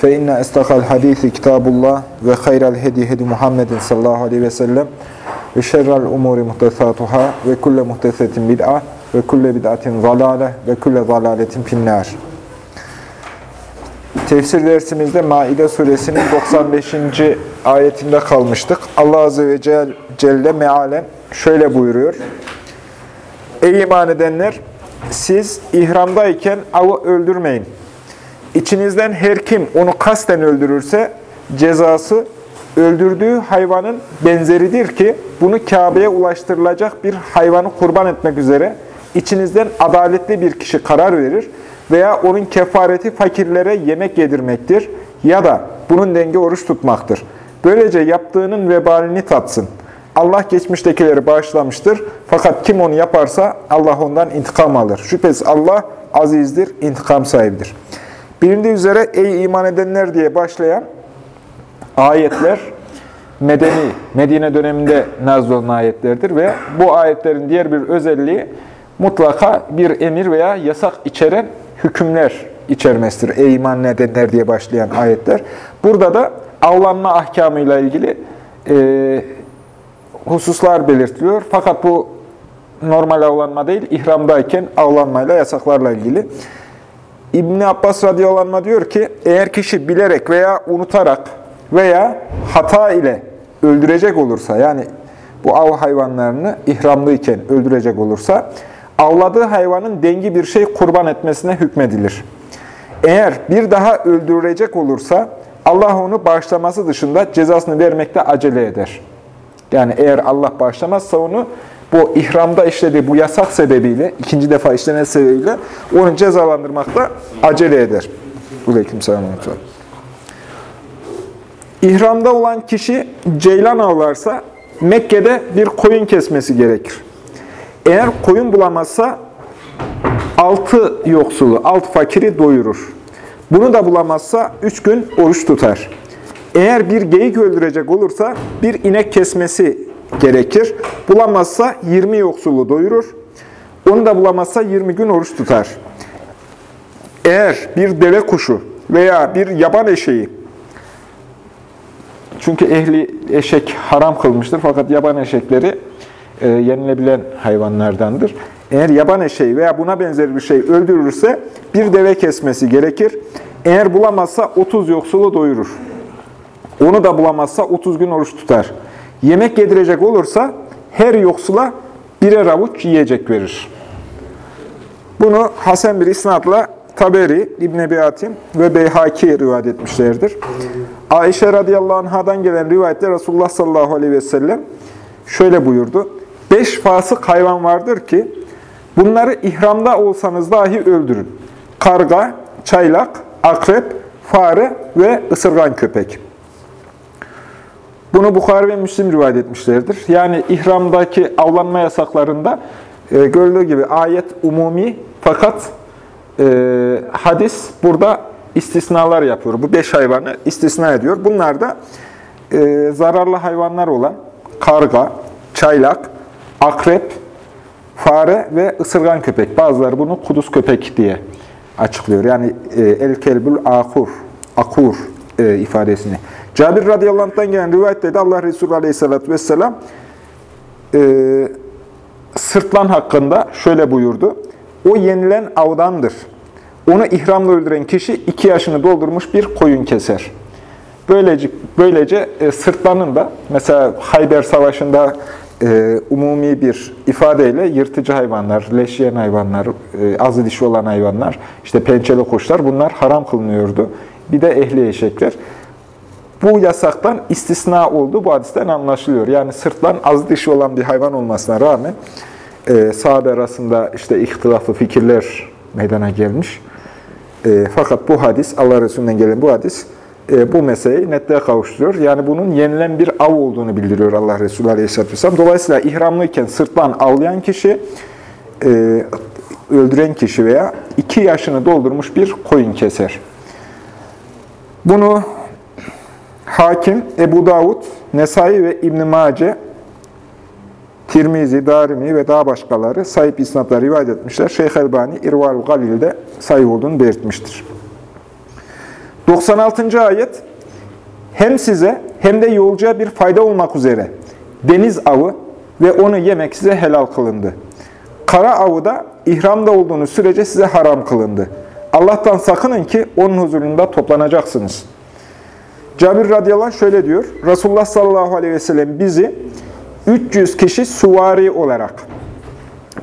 فإن أستقى الحديث كتاب الله وخير الهدي هدي محمد صلى الله عليه وسلم وشر الأمور محدثاتها وكل محدثة بدعة وكل بدعة ضلالة وكل ضلالة في النار Tefsir dersimizde Maide suresinin 95. ayetinde kalmıştık. Allah Azze ve Celle mealen şöyle buyuruyor. Ey iman edenler! Siz ihramdayken avı öldürmeyin. İçinizden her kim onu kasten öldürürse cezası öldürdüğü hayvanın benzeridir ki bunu Kabe'ye ulaştırılacak bir hayvanı kurban etmek üzere içinizden adaletli bir kişi karar verir veya onun kefareti fakirlere yemek yedirmektir ya da bunun denge oruç tutmaktır. Böylece yaptığının vebalini tatsın. Allah geçmiştekileri bağışlamıştır. Fakat kim onu yaparsa Allah ondan intikam alır. Şüphesiz Allah azizdir, intikam sahibidir. Bilindiği üzere ey iman edenler diye başlayan ayetler Medeni, Medine döneminde nazil olan ayetlerdir ve bu ayetlerin diğer bir özelliği mutlaka bir emir veya yasak içeren hükümler içermesidir. Ey iman edenler diye başlayan ayetler. Burada da avlanma ahkamıyla ilgili e, hususlar belirtiliyor. Fakat bu normal avlanma değil, ihramdayken avlanmayla, yasaklarla ilgili. İbni Abbas radıyallahu diyor ki, eğer kişi bilerek veya unutarak veya hata ile öldürecek olursa, yani bu av hayvanlarını ihramlıyken öldürecek olursa, avladığı hayvanın dengi bir şey kurban etmesine hükmedilir. Eğer bir daha öldürecek olursa, Allah onu bağışlaması dışında cezasını vermekte acele eder. Yani eğer Allah bağışlamazsa onu, bu ihramda işlediği bu yasak sebebiyle, ikinci defa işlenen sebebiyle onu cezalandırmakta acele eder. Aleyküm selam. İhramda olan kişi ceylan avlarsa Mekke'de bir koyun kesmesi gerekir. Eğer koyun bulamazsa altı yoksulu, altı fakiri doyurur. Bunu da bulamazsa üç gün oruç tutar. Eğer bir geyik öldürecek olursa bir inek kesmesi gerekir. Bulamazsa 20 yoksulu doyurur. Onu da bulamazsa 20 gün oruç tutar. Eğer bir deve kuşu veya bir yaban eşeği, çünkü ehli eşek haram kılmıştır fakat yaban eşekleri e, yenilebilen hayvanlardandır. Eğer yaban eşeği veya buna benzer bir şey öldürürse bir deve kesmesi gerekir. Eğer bulamazsa 30 yoksulu doyurur. Onu da bulamazsa 30 gün oruç tutar. Yemek yedirecek olursa her yoksula birer avuç yiyecek verir. Bunu Hasan bir isnatla Taberi, İbn Ebi Hatim ve Beyhaki rivayet etmişlerdir. Ayşe radıyallahu anhadan gelen rivayette Resulullah sallallahu aleyhi ve sellem şöyle buyurdu. Beş fasık hayvan vardır ki bunları ihramda olsanız dahi öldürün. Karga, çaylak, akrep, fare ve ısırgan köpek. Bunu Bukhari ve Müslim rivayet etmişlerdir. Yani ihramdaki avlanma yasaklarında e, görüldüğü gibi ayet umumi fakat e, hadis burada istisnalar yapıyor. Bu beş hayvanı istisna ediyor. Bunlar da e, zararlı hayvanlar olan karga, çaylak, akrep, fare ve ısırgan köpek. Bazıları bunu kuduz köpek diye açıklıyor. Yani e, el kelbül akur, akur e, ifadesini. Cabir radıyallahu gelen rivayette de Allah Resulü aleyhissalatü vesselam e, sırtlan hakkında şöyle buyurdu. O yenilen avdandır. Onu ihramla öldüren kişi iki yaşını doldurmuş bir koyun keser. Böylece, böylece e, sırtlanın da mesela Hayber Savaşı'nda e, umumi bir ifadeyle yırtıcı hayvanlar, leşleyen hayvanlar, e, azı dişi olan hayvanlar, işte pençeli kuşlar bunlar haram kılınıyordu. Bir de ehli eşekler. Bu yasaktan istisna oldu. Bu hadisten anlaşılıyor. Yani sırtlan az dişi olan bir hayvan olmasına rağmen e, sahabe arasında işte ihtilaflı fikirler meydana gelmiş. E, fakat bu hadis, Allah Resulü'nden gelen bu hadis e, bu meseleyi netliğe kavuşturuyor. Yani bunun yenilen bir av olduğunu bildiriyor Allah Resulü Aleyhisselatü Vesselam. Dolayısıyla ihramlıyken sırtlan avlayan kişi, e, öldüren kişi veya iki yaşını doldurmuş bir koyun keser. Bunu Hakim, Ebu Davud, Nesai ve İbn-i Mace, Tirmizi, Darimi ve daha başkaları sahip isnatla rivayet etmişler. Şeyh Elbani, İrval Galil'de sahih olduğunu belirtmiştir. 96. ayet, hem size hem de yolcuya bir fayda olmak üzere deniz avı ve onu yemek size helal kılındı. Kara avı da ihramda olduğunuz sürece size haram kılındı. Allah'tan sakının ki onun huzurunda toplanacaksınız. Cabir radıyallahu şöyle diyor. Resulullah sallallahu aleyhi ve sellem bizi 300 kişi suvari olarak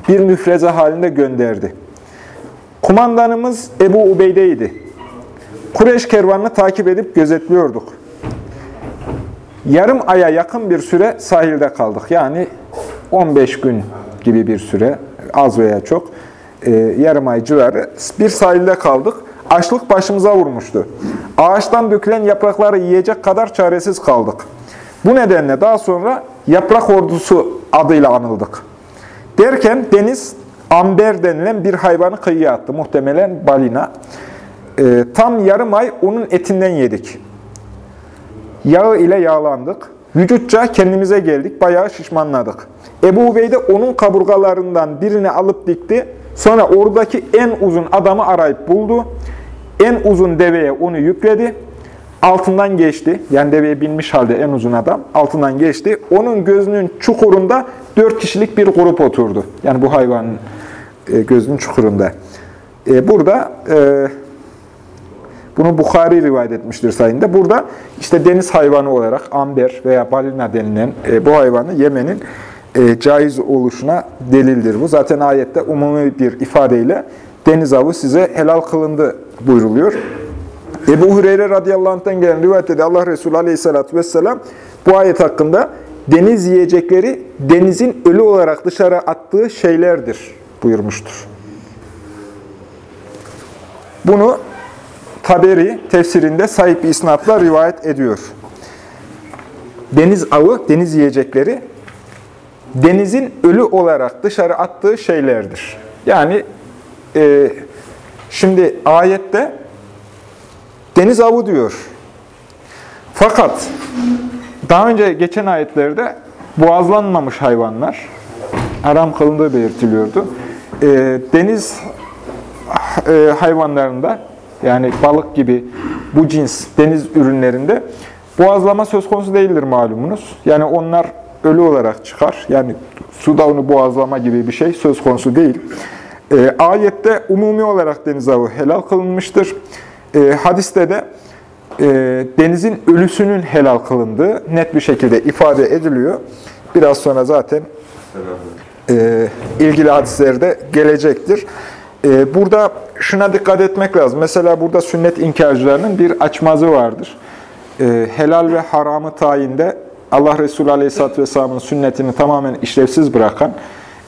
bir müfreze halinde gönderdi. Kumandanımız Ebu Ubeyde'ydi. Kureş kervanını takip edip gözetliyorduk. Yarım aya yakın bir süre sahilde kaldık. Yani 15 gün gibi bir süre, az veya çok, e, yarım ay civarı bir sahilde kaldık. Açlık başımıza vurmuştu. Ağaçtan dökülen yaprakları yiyecek kadar çaresiz kaldık. Bu nedenle daha sonra yaprak ordusu adıyla anıldık. Derken deniz amber denilen bir hayvanı kıyıya attı. Muhtemelen balina. E, tam yarım ay onun etinden yedik. Yağı ile yağlandık. Vücutça kendimize geldik. Bayağı şişmanladık. Ebu Ubeyde onun kaburgalarından birini alıp dikti. Sonra oradaki en uzun adamı arayıp buldu. En uzun deveye onu yükledi. Altından geçti. Yani deveye binmiş halde en uzun adam. Altından geçti. Onun gözünün çukurunda dört kişilik bir grup oturdu. Yani bu hayvanın e, gözünün çukurunda. E, burada e, bunu Bukhari rivayet etmiştir sayında. Burada işte deniz hayvanı olarak amber veya balina denilen bu hayvanı yemenin caiz oluşuna delildir bu. Zaten ayette umumi bir ifadeyle deniz avı size helal kılındı buyruluyor. Ebu Hureyre radıyallahu anh'tan gelen rivayette de Allah Resulü aleyhissalatü vesselam bu ayet hakkında deniz yiyecekleri denizin ölü olarak dışarı attığı şeylerdir buyurmuştur. Bunu Taberi tefsirinde sahip isnatla rivayet ediyor. Deniz avı, deniz yiyecekleri denizin ölü olarak dışarı attığı şeylerdir. Yani e, şimdi ayette deniz avı diyor. Fakat daha önce geçen ayetlerde boğazlanmamış hayvanlar haram kılındığı belirtiliyordu. E, deniz e, hayvanlarında yani balık gibi bu cins deniz ürünlerinde boğazlama söz konusu değildir malumunuz. Yani onlar ölü olarak çıkar. Yani suda onu boğazlama gibi bir şey söz konusu değil. E, ayette umumi olarak deniz avı helal kılınmıştır. E, hadiste de e, denizin ölüsünün helal kılındığı net bir şekilde ifade ediliyor. Biraz sonra zaten e, ilgili hadislerde gelecektir. E, burada şuna dikkat etmek lazım. Mesela burada sünnet inkarcılarının bir açmazı vardır. E, helal ve haramı tayinde Allah Resulü Aleyhisselatü Vesselam'ın sünnetini tamamen işlevsiz bırakan,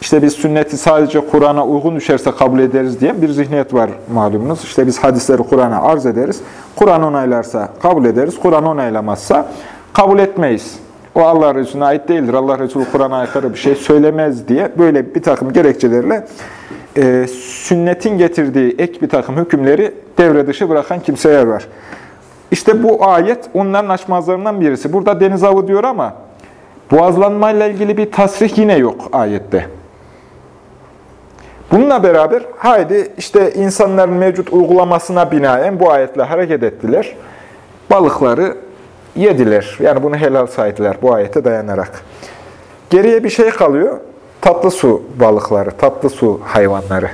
işte biz sünneti sadece Kur'an'a uygun düşerse kabul ederiz diye bir zihniyet var malumunuz. İşte biz hadisleri Kur'an'a arz ederiz. Kur'an onaylarsa kabul ederiz. Kur'an onaylamazsa kabul etmeyiz. O Allah Resulüne ait değildir. Allah Resulü Kur'an'a aykırı bir şey söylemez diye böyle bir takım gerekçelerle e, sünnetin getirdiği ek bir takım hükümleri devre dışı bırakan kimseler var. İşte bu ayet onların açmazlarından birisi. Burada deniz avı diyor ama boğazlanmayla ilgili bir tasrih yine yok ayette. Bununla beraber haydi işte insanların mevcut uygulamasına binaen bu ayetle hareket ettiler. Balıkları yediler. Yani bunu helal saydılar bu ayete dayanarak. Geriye bir şey kalıyor. Tatlı su balıkları, tatlı su hayvanları.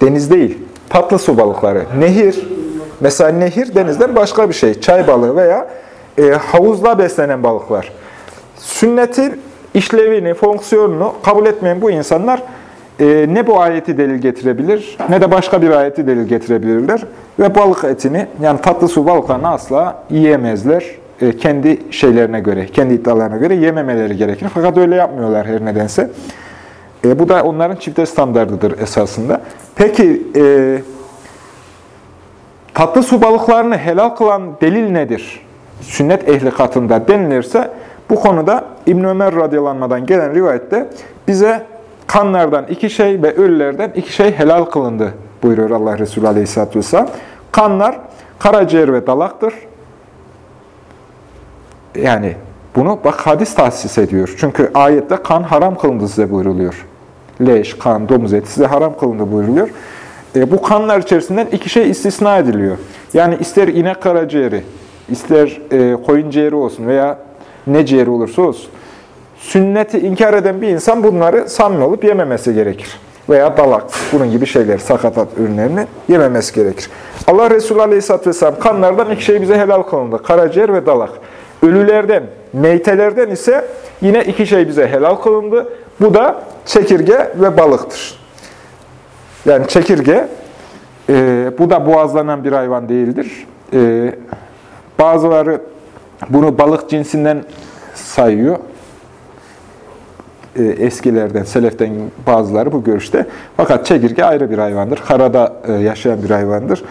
Deniz değil. Tatlı su balıkları. Nehir. Mesela nehir denizden başka bir şey. Çay balığı veya e, havuzla beslenen balıklar. Sünnetin işlevini, fonksiyonunu kabul etmeyen bu insanlar e, ne bu ayeti delil getirebilir ne de başka bir ayeti delil getirebilirler. Ve balık etini yani tatlı su balıklarını asla yiyemezler. E, kendi şeylerine göre, kendi iddialarına göre yememeleri gerekir. Fakat öyle yapmıyorlar her nedense. E, bu da onların çifte standardıdır esasında. Peki e, tatlı su balıklarını helal kılan delil nedir? Sünnet ehli katında denilirse bu konuda İbn Ömer radyalanmadan gelen rivayette bize kanlardan iki şey ve ölülerden iki şey helal kılındı buyuruyor Allah Resulü Aleyhisselatü Vesselam. Kanlar karaciğer ve dalaktır. Yani bunu bak hadis tahsis ediyor. Çünkü ayette kan haram kılındı size buyruluyor. Leş, kan, domuz eti size haram kılındı buyruluyor. E, bu kanlar içerisinden iki şey istisna ediliyor. Yani ister inek karaciğeri, ister e, koyun ciğeri olsun veya ne ciğeri olursa olsun. Sünneti inkar eden bir insan bunları samimi olup yememesi gerekir. Veya dalak, bunun gibi şeyler, sakatat ürünlerini yememesi gerekir. Allah Resulü Aleyhisselatü Vesselam kanlardan iki şey bize helal kılındı. Karaciğer ve dalak. Ölülerden, meytelerden ise yine iki şey bize helal kılındı. Bu da çekirge ve balıktır. Yani çekirge, e, bu da boğazlanan bir hayvan değildir. E, bazıları bunu balık cinsinden sayıyor. E, eskilerden, seleften bazıları bu görüşte. Fakat çekirge ayrı bir hayvandır. Karada e, yaşayan bir hayvandır.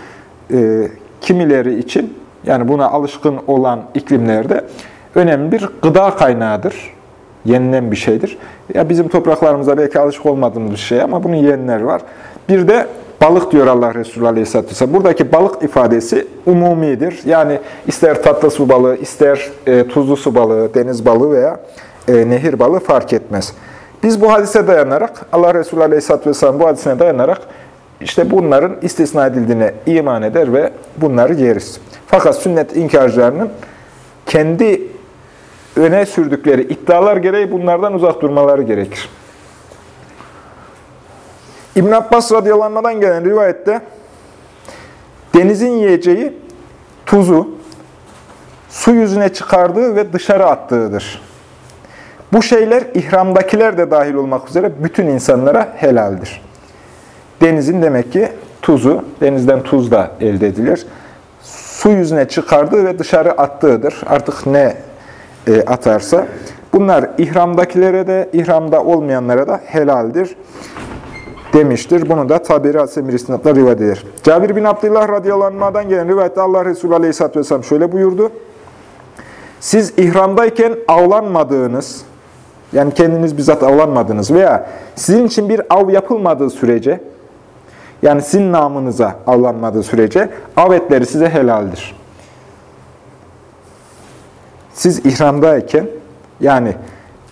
E, kimileri için, yani buna alışkın olan iklimlerde önemli bir gıda kaynağıdır. Yenilen bir şeydir. Ya bizim topraklarımıza belki alışık olmadığımız bir şey ama bunun yiyenler var. Bir de balık diyor Allah Resulü Aleyhisselatü Vesselam. Buradaki balık ifadesi umumidir. Yani ister tatlı su balığı, ister e, tuzlu su balığı, deniz balığı veya e, nehir balığı fark etmez. Biz bu hadise dayanarak, Allah Resulü Aleyhisselatü Vesselam bu hadisine dayanarak işte bunların istisna edildiğine iman eder ve bunları yeriz. Fakat sünnet inkarcılarının kendi öne sürdükleri iddialar gereği bunlardan uzak durmaları gerekir. İbn Abbas radıyallahu gelen rivayette denizin yiyeceği tuzu su yüzüne çıkardığı ve dışarı attığıdır. Bu şeyler ihramdakiler de dahil olmak üzere bütün insanlara helaldir. Denizin demek ki tuzu, denizden tuz da elde edilir. Su yüzüne çıkardığı ve dışarı attığıdır. Artık ne e, atarsa. Bunlar ihramdakilere de, ihramda olmayanlara da helaldir demiştir. Bunu da Taberi Asemir İstinat'la rivayet eder. Cabir bin Abdullah radıyallahu gelen rivayette Allah Resulü aleyhisselatü vesselam şöyle buyurdu. Siz ihramdayken avlanmadığınız, yani kendiniz bizzat avlanmadınız veya sizin için bir av yapılmadığı sürece, yani sizin namınıza avlanmadığı sürece av etleri size helaldir. Siz ihramdayken, yani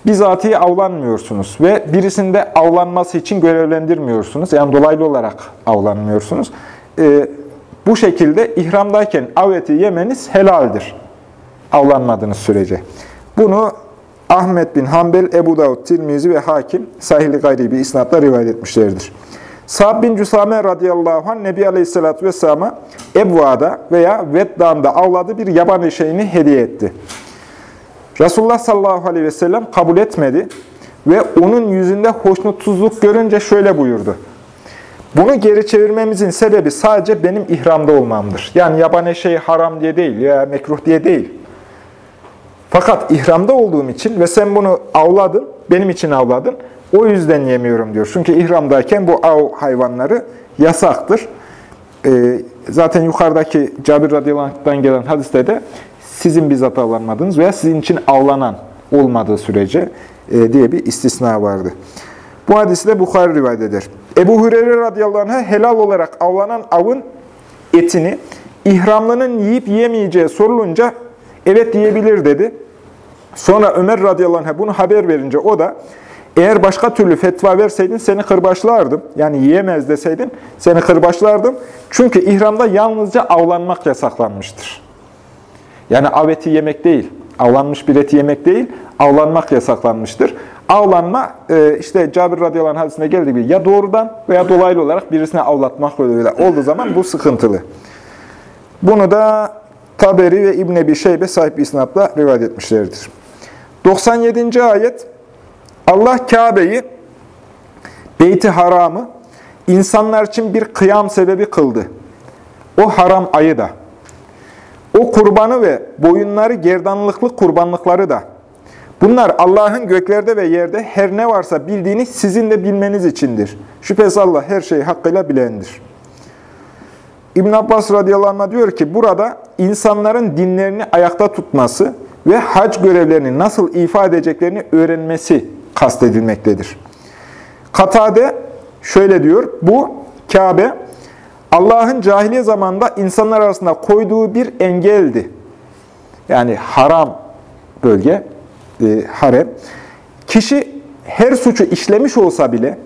bizatihi avlanmıyorsunuz ve birisinde avlanması için görevlendirmiyorsunuz. Yani dolaylı olarak avlanmıyorsunuz. Ee, bu şekilde ihramdayken av eti yemeniz helaldir. Avlanmadığınız sürece. Bunu Ahmet bin Hanbel, Ebu Davud, Tirmizi ve Hakim sahili gayri bir isnatla rivayet etmişlerdir. Sa'd bin Cüsame radıyallahu anh Nebi Aleyhisselatü Vesselam'a Ebva'da veya Vedda'nda avladığı bir yaban eşeğini hediye etti. Resulullah sallallahu aleyhi ve sellem kabul etmedi ve onun yüzünde hoşnutsuzluk görünce şöyle buyurdu. Bunu geri çevirmemizin sebebi sadece benim ihramda olmamdır. Yani yabani şey haram diye değil ya mekruh diye değil. Fakat ihramda olduğum için ve sen bunu avladın, benim için avladın, o yüzden yemiyorum diyor. Çünkü ihramdayken bu av hayvanları yasaktır. Ee, zaten yukarıdaki Cabir radıyallahu gelen hadiste de sizin bizzat avlanmadığınız veya sizin için avlanan olmadığı sürece e, diye bir istisna vardı. Bu hadisi de Bukhari rivayet eder. Ebu Hureyre radıyallahu anh'a helal olarak avlanan avın etini ihramlının yiyip yemeyeceği sorulunca evet diyebilir dedi. Sonra Ömer radıyallahu anh'a bunu haber verince o da eğer başka türlü fetva verseydin seni kırbaçlardım. Yani yiyemez deseydin seni kırbaçlardım. Çünkü ihramda yalnızca avlanmak yasaklanmıştır. Yani av eti yemek değil, avlanmış bir eti yemek değil, avlanmak yasaklanmıştır. Avlanma, e, işte Cabir radıyallahu anh hadisinde geldiği gibi ya doğrudan veya dolaylı olarak birisine avlatmak yoluyla olduğu zaman bu sıkıntılı. Bunu da Taberi ve İbn Ebi Şeybe sahip isnatla rivayet etmişlerdir. 97. ayet Allah Kabe'yi, Beyti Haram'ı insanlar için bir kıyam sebebi kıldı. O haram ayı da. O kurbanı ve boyunları gerdanlıklı kurbanlıkları da, Bunlar Allah'ın göklerde ve yerde her ne varsa bildiğini sizin de bilmeniz içindir. Şüphesiz Allah her şeyi hakkıyla bilendir. İbn Abbas radıyallahu anh diyor ki burada insanların dinlerini ayakta tutması ve hac görevlerini nasıl ifade edeceklerini öğrenmesi kastedilmektedir. Katade şöyle diyor, bu Kabe Allah'ın cahiliye zamanında insanlar arasında koyduğu bir engeldi. Yani haram bölge, e, harem. Kişi her suçu işlemiş olsa bile,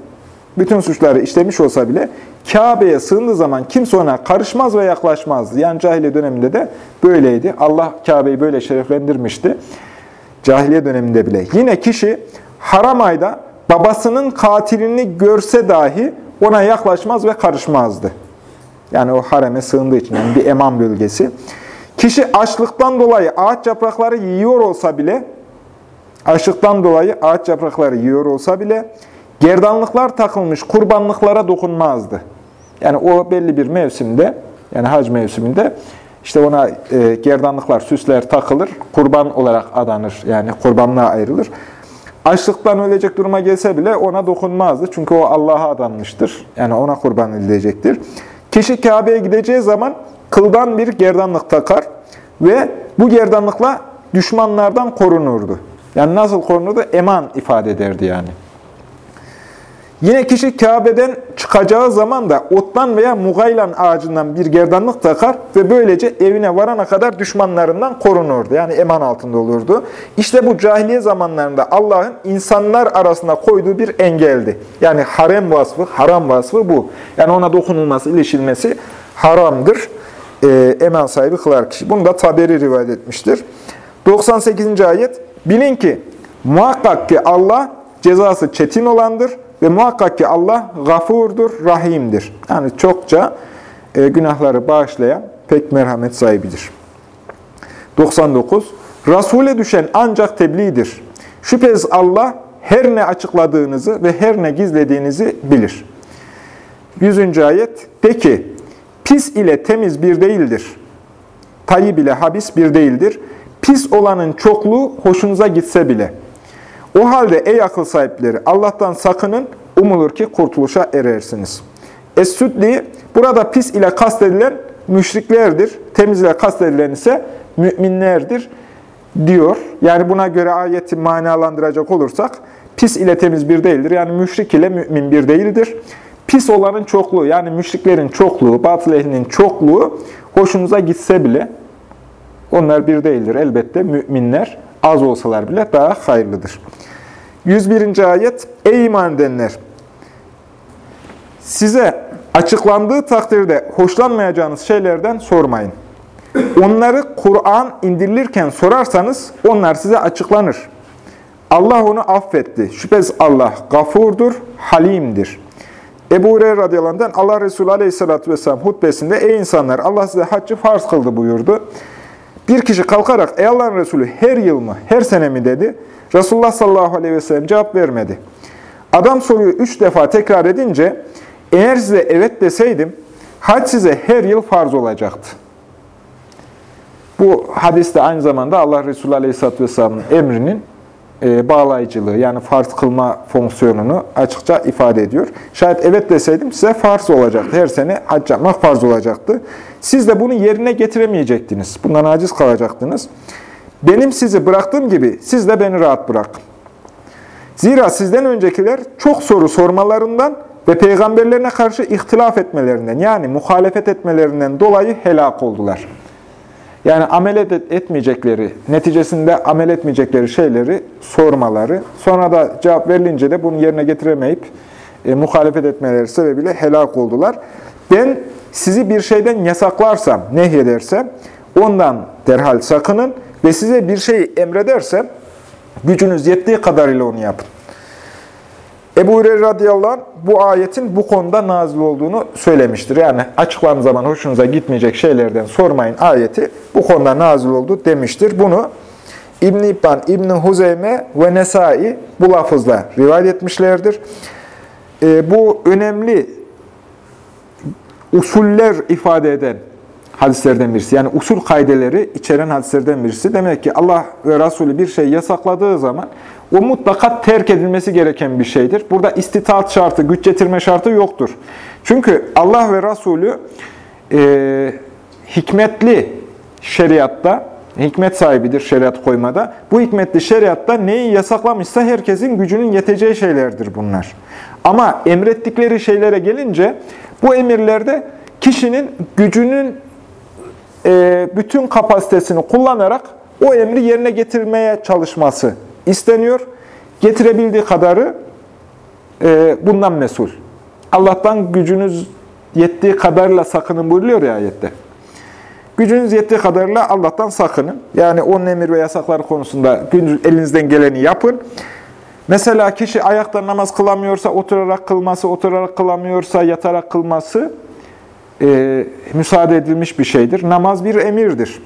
bütün suçları işlemiş olsa bile Kabe'ye sığındığı zaman kimse ona karışmaz ve yaklaşmazdı. Yani cahiliye döneminde de böyleydi. Allah Kabe'yi böyle şereflendirmişti. Cahiliye döneminde bile. Yine kişi haram ayda babasının katilini görse dahi ona yaklaşmaz ve karışmazdı. Yani o hareme sığındığı için yani bir eman bölgesi. Kişi açlıktan dolayı ağaç yaprakları yiyor olsa bile açlıktan dolayı ağaç yaprakları yiyor olsa bile gerdanlıklar takılmış kurbanlıklara dokunmazdı. Yani o belli bir mevsimde, yani hac mevsiminde işte ona e, gerdanlıklar, süsler takılır, kurban olarak adanır. Yani kurbanlığa ayrılır. Açlıktan ölecek duruma gelse bile ona dokunmazdı. Çünkü o Allah'a adanmıştır. Yani ona kurban edilecektir. Kişi Kabe'ye gideceği zaman kıldan bir gerdanlık takar ve bu gerdanlıkla düşmanlardan korunurdu. Yani nasıl korunurdu? Eman ifade ederdi yani. Yine kişi Kabe'den çıkacağı zaman da ottan veya mugaylan ağacından bir gerdanlık takar ve böylece evine varana kadar düşmanlarından korunurdu. Yani eman altında olurdu. İşte bu cahiliye zamanlarında Allah'ın insanlar arasında koyduğu bir engeldi. Yani harem vasfı, haram vasfı bu. Yani ona dokunulması, ilişilmesi haramdır. Ee, eman sahibi kılar kişi. Bunu da Taberi rivayet etmiştir. 98. ayet. Bilin ki muhakkak ki Allah cezası çetin olandır ve muhakkak ki Allah gafurdur, rahimdir. Yani çokça e, günahları bağışlayan pek merhamet sahibidir. 99. Rasule düşen ancak tebliğdir. Şüphesiz Allah her ne açıkladığınızı ve her ne gizlediğinizi bilir. 100. ayet. De ki, pis ile temiz bir değildir. Tayyib ile habis bir değildir. Pis olanın çokluğu hoşunuza gitse bile. O halde ey akıl sahipleri Allah'tan sakının, umulur ki kurtuluşa erersiniz. Es-Südli, burada pis ile kastedilen müşriklerdir, temiz ile kastedilen ise müminlerdir diyor. Yani buna göre ayeti manalandıracak olursak, pis ile temiz bir değildir. Yani müşrik ile mümin bir değildir. Pis olanın çokluğu, yani müşriklerin çokluğu, batıl ehlinin çokluğu hoşunuza gitse bile onlar bir değildir. Elbette müminler az olsalar bile daha hayırlıdır. 101. ayet, Ey iman edenler! Size açıklandığı takdirde hoşlanmayacağınız şeylerden sormayın. Onları Kur'an indirilirken sorarsanız onlar size açıklanır. Allah onu affetti. Şüphesiz Allah gafurdur, halimdir. Ebu Hureyre radıyallahu anh, Allah Resulü aleyhissalatü vesselam hutbesinde Ey insanlar Allah size haccı farz kıldı buyurdu. Bir kişi kalkarak ey Allah'ın Resulü her yıl mı, her sene mi dedi. Resulullah sallallahu aleyhi ve sellem cevap vermedi. Adam soruyu üç defa tekrar edince eğer size evet deseydim hac size her yıl farz olacaktı. Bu hadiste aynı zamanda Allah Resulü aleyhisselatü vesselamın emrinin e, bağlayıcılığı yani farz kılma fonksiyonunu açıkça ifade ediyor. Şayet evet deseydim size farz olacaktı. Her sene hac yapmak farz olacaktı. Siz de bunu yerine getiremeyecektiniz. Bundan aciz kalacaktınız. Benim sizi bıraktığım gibi siz de beni rahat bırakın. Zira sizden öncekiler çok soru sormalarından ve peygamberlerine karşı ihtilaf etmelerinden yani muhalefet etmelerinden dolayı helak oldular. Yani amel etmeyecekleri, neticesinde amel etmeyecekleri şeyleri sormaları, sonra da cevap verilince de bunu yerine getiremeyip e, muhalefet etmeleri sebebiyle helak oldular. Ben sizi bir şeyden yasaklarsam, nehyedersem, ondan derhal sakının ve size bir şey emredersem, gücünüz yettiği kadarıyla onu yapın. Ebu Hureyre radıyallahu anh bu ayetin bu konuda nazil olduğunu söylemiştir. Yani açıklandığı zaman hoşunuza gitmeyecek şeylerden sormayın ayeti bu konuda nazil oldu demiştir. Bunu İbn-i İbban, ibn Huzeyme ve Nesai bu lafızla rivayet etmişlerdir. E, bu önemli usuller ifade eden hadislerden birisi. Yani usul kaideleri içeren hadislerden birisi. Demek ki Allah ve Resulü bir şey yasakladığı zaman o mutlaka terk edilmesi gereken bir şeydir. Burada istitaat şartı, güç getirme şartı yoktur. Çünkü Allah ve Resulü e, hikmetli şeriatta, hikmet sahibidir şeriat koymada. Bu hikmetli şeriatta neyi yasaklamışsa herkesin gücünün yeteceği şeylerdir bunlar. Ama emrettikleri şeylere gelince bu emirlerde kişinin gücünün e, bütün kapasitesini kullanarak o emri yerine getirmeye çalışması isteniyor. Getirebildiği kadarı e, bundan mesul. Allah'tan gücünüz yettiği kadarıyla sakının buyuruyor ya ayette. Gücünüz yettiği kadarıyla Allah'tan sakının. Yani onun emir ve yasakları konusunda elinizden geleni yapın. Mesela kişi ayakta namaz kılamıyorsa oturarak kılması, oturarak kılamıyorsa yatarak kılması e, müsaade edilmiş bir şeydir. Namaz bir emirdir.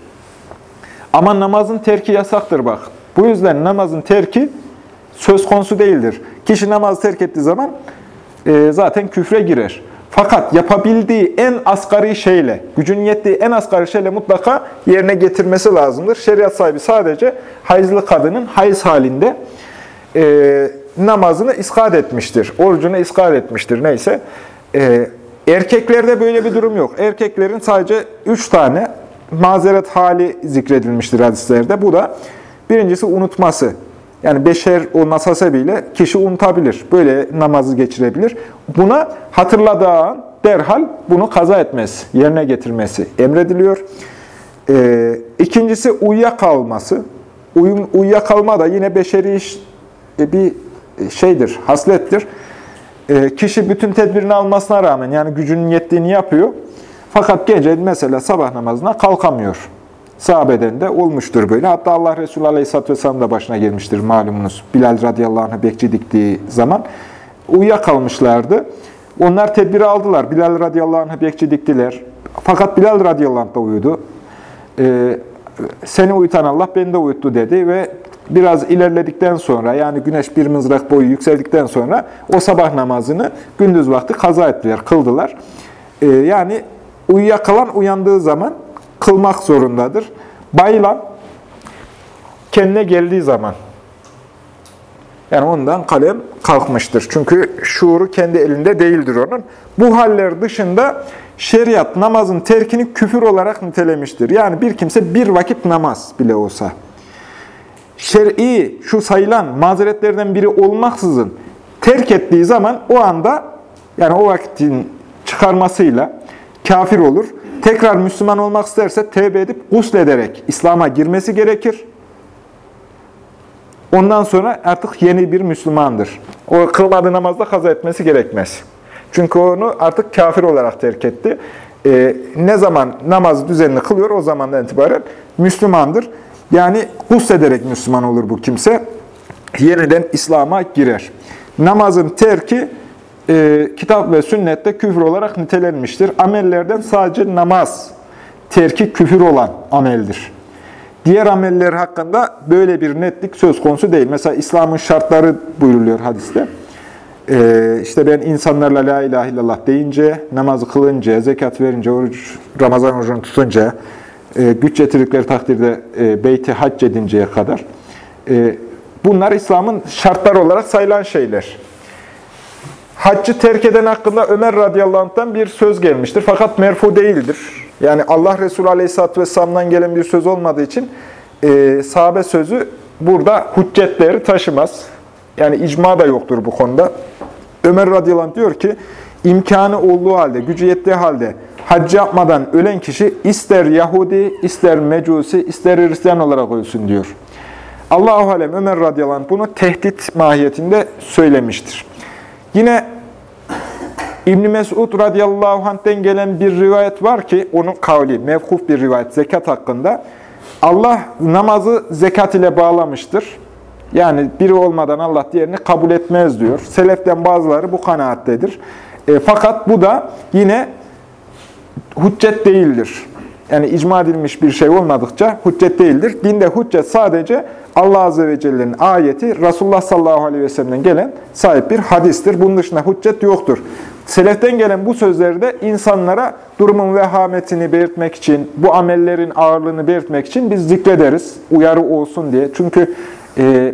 Ama namazın terki yasaktır bak. Bu yüzden namazın terki söz konusu değildir. Kişi namazı terk ettiği zaman e, zaten küfre girer. Fakat yapabildiği en asgari şeyle, gücün yettiği en asgari şeyle mutlaka yerine getirmesi lazımdır. Şeriat sahibi sadece hayızlı kadının hayız halinde e, namazını iskat etmiştir. Orucunu iskat etmiştir. Neyse. E, erkeklerde böyle bir durum yok. Erkeklerin sadece üç tane mazeret hali zikredilmiştir hadislerde. Bu da birincisi unutması. Yani beşer olmasa sebebiyle kişi unutabilir. Böyle namazı geçirebilir. Buna hatırladığı an derhal bunu kaza etmesi, yerine getirmesi emrediliyor. Ee, ikincisi uyuyakalması. Uyum, uyuyakalma da yine beşeri iş, e, bir şeydir, haslettir. Ee, kişi bütün tedbirini almasına rağmen yani gücünün yettiğini yapıyor. Fakat gece mesela sabah namazına kalkamıyor. Sahabeden de olmuştur böyle. Hatta Allah Resulü Aleyhisselatü Vesselam da başına gelmiştir malumunuz. Bilal radıyallahu anh'a bekçi diktiği zaman uyuyakalmışlardı. Onlar tedbiri aldılar. Bilal radıyallahu anh'a bekçi diktiler. Fakat Bilal radıyallahu anh da uyudu. Ee, seni uyutan Allah beni de uyuttu dedi ve biraz ilerledikten sonra yani güneş bir mızrak boyu yükseldikten sonra o sabah namazını gündüz vakti kaza ettiler, kıldılar. Ee, yani uyuyakalan uyandığı zaman kılmak zorundadır. Bayılan kendine geldiği zaman yani ondan kalem kalkmıştır. Çünkü şuuru kendi elinde değildir onun. Bu haller dışında şeriat namazın terkini küfür olarak nitelemiştir. Yani bir kimse bir vakit namaz bile olsa, şer'i şu sayılan mazeretlerden biri olmaksızın terk ettiği zaman o anda yani o vakitin çıkarmasıyla kafir olur. Tekrar Müslüman olmak isterse tevbe edip guslederek İslam'a girmesi gerekir. Ondan sonra artık yeni bir Müslümandır. O kılmadığı namazda kaza etmesi gerekmez. Çünkü onu artık kafir olarak terk etti. Ee, ne zaman namazı düzenli kılıyor o zamandan itibaren Müslümandır. Yani guslederek Müslüman olur bu kimse. Yeniden İslam'a girer. Namazın terki e, kitap ve sünnette küfür olarak nitelenmiştir. Amellerden sadece namaz terki küfür olan ameldir. Diğer ameller hakkında böyle bir netlik söz konusu değil. Mesela İslam'ın şartları buyruluyor hadiste. Ee, işte ben insanlarla la ilahe illallah deyince, namazı kılınca, zekat verince, oruç, Ramazan orucunu tutunca, e, güç getirdikleri takdirde e, beyti hac edinceye kadar. E, bunlar İslam'ın şartları olarak sayılan şeyler. Haccı terk eden hakkında Ömer radıyallahu anh'tan bir söz gelmiştir. Fakat merfu değildir. Yani Allah Resulü aleyhisselatü vesselam'dan gelen bir söz olmadığı için e, sahabe sözü burada hüccetleri taşımaz. Yani icma da yoktur bu konuda. Ömer radıyallahu anh diyor ki, imkanı olduğu halde, gücü yettiği halde hac yapmadan ölen kişi ister Yahudi, ister Mecusi, ister Hristiyan olarak ölsün diyor. Allahu Alem Ömer radıyallahu anh bunu tehdit mahiyetinde söylemiştir. Yine İbn Mesud radıyallahu anh'ten gelen bir rivayet var ki, onun kavli, mevkuf bir rivayet zekat hakkında. Allah namazı zekat ile bağlamıştır. Yani biri olmadan Allah diğerini kabul etmez diyor. Seleften bazıları bu kanaattedir. E, fakat bu da yine hüccet değildir. Yani icma edilmiş bir şey olmadıkça hüccet değildir. Dinde hüccet sadece Allah Azze ve Celle'nin ayeti, Resulullah sallallahu aleyhi ve sellem'den gelen sahip bir hadistir. Bunun dışında hüccet yoktur. Seleften gelen bu sözleri de insanlara durumun vehametini belirtmek için, bu amellerin ağırlığını belirtmek için biz zikrederiz. Uyarı olsun diye. Çünkü e,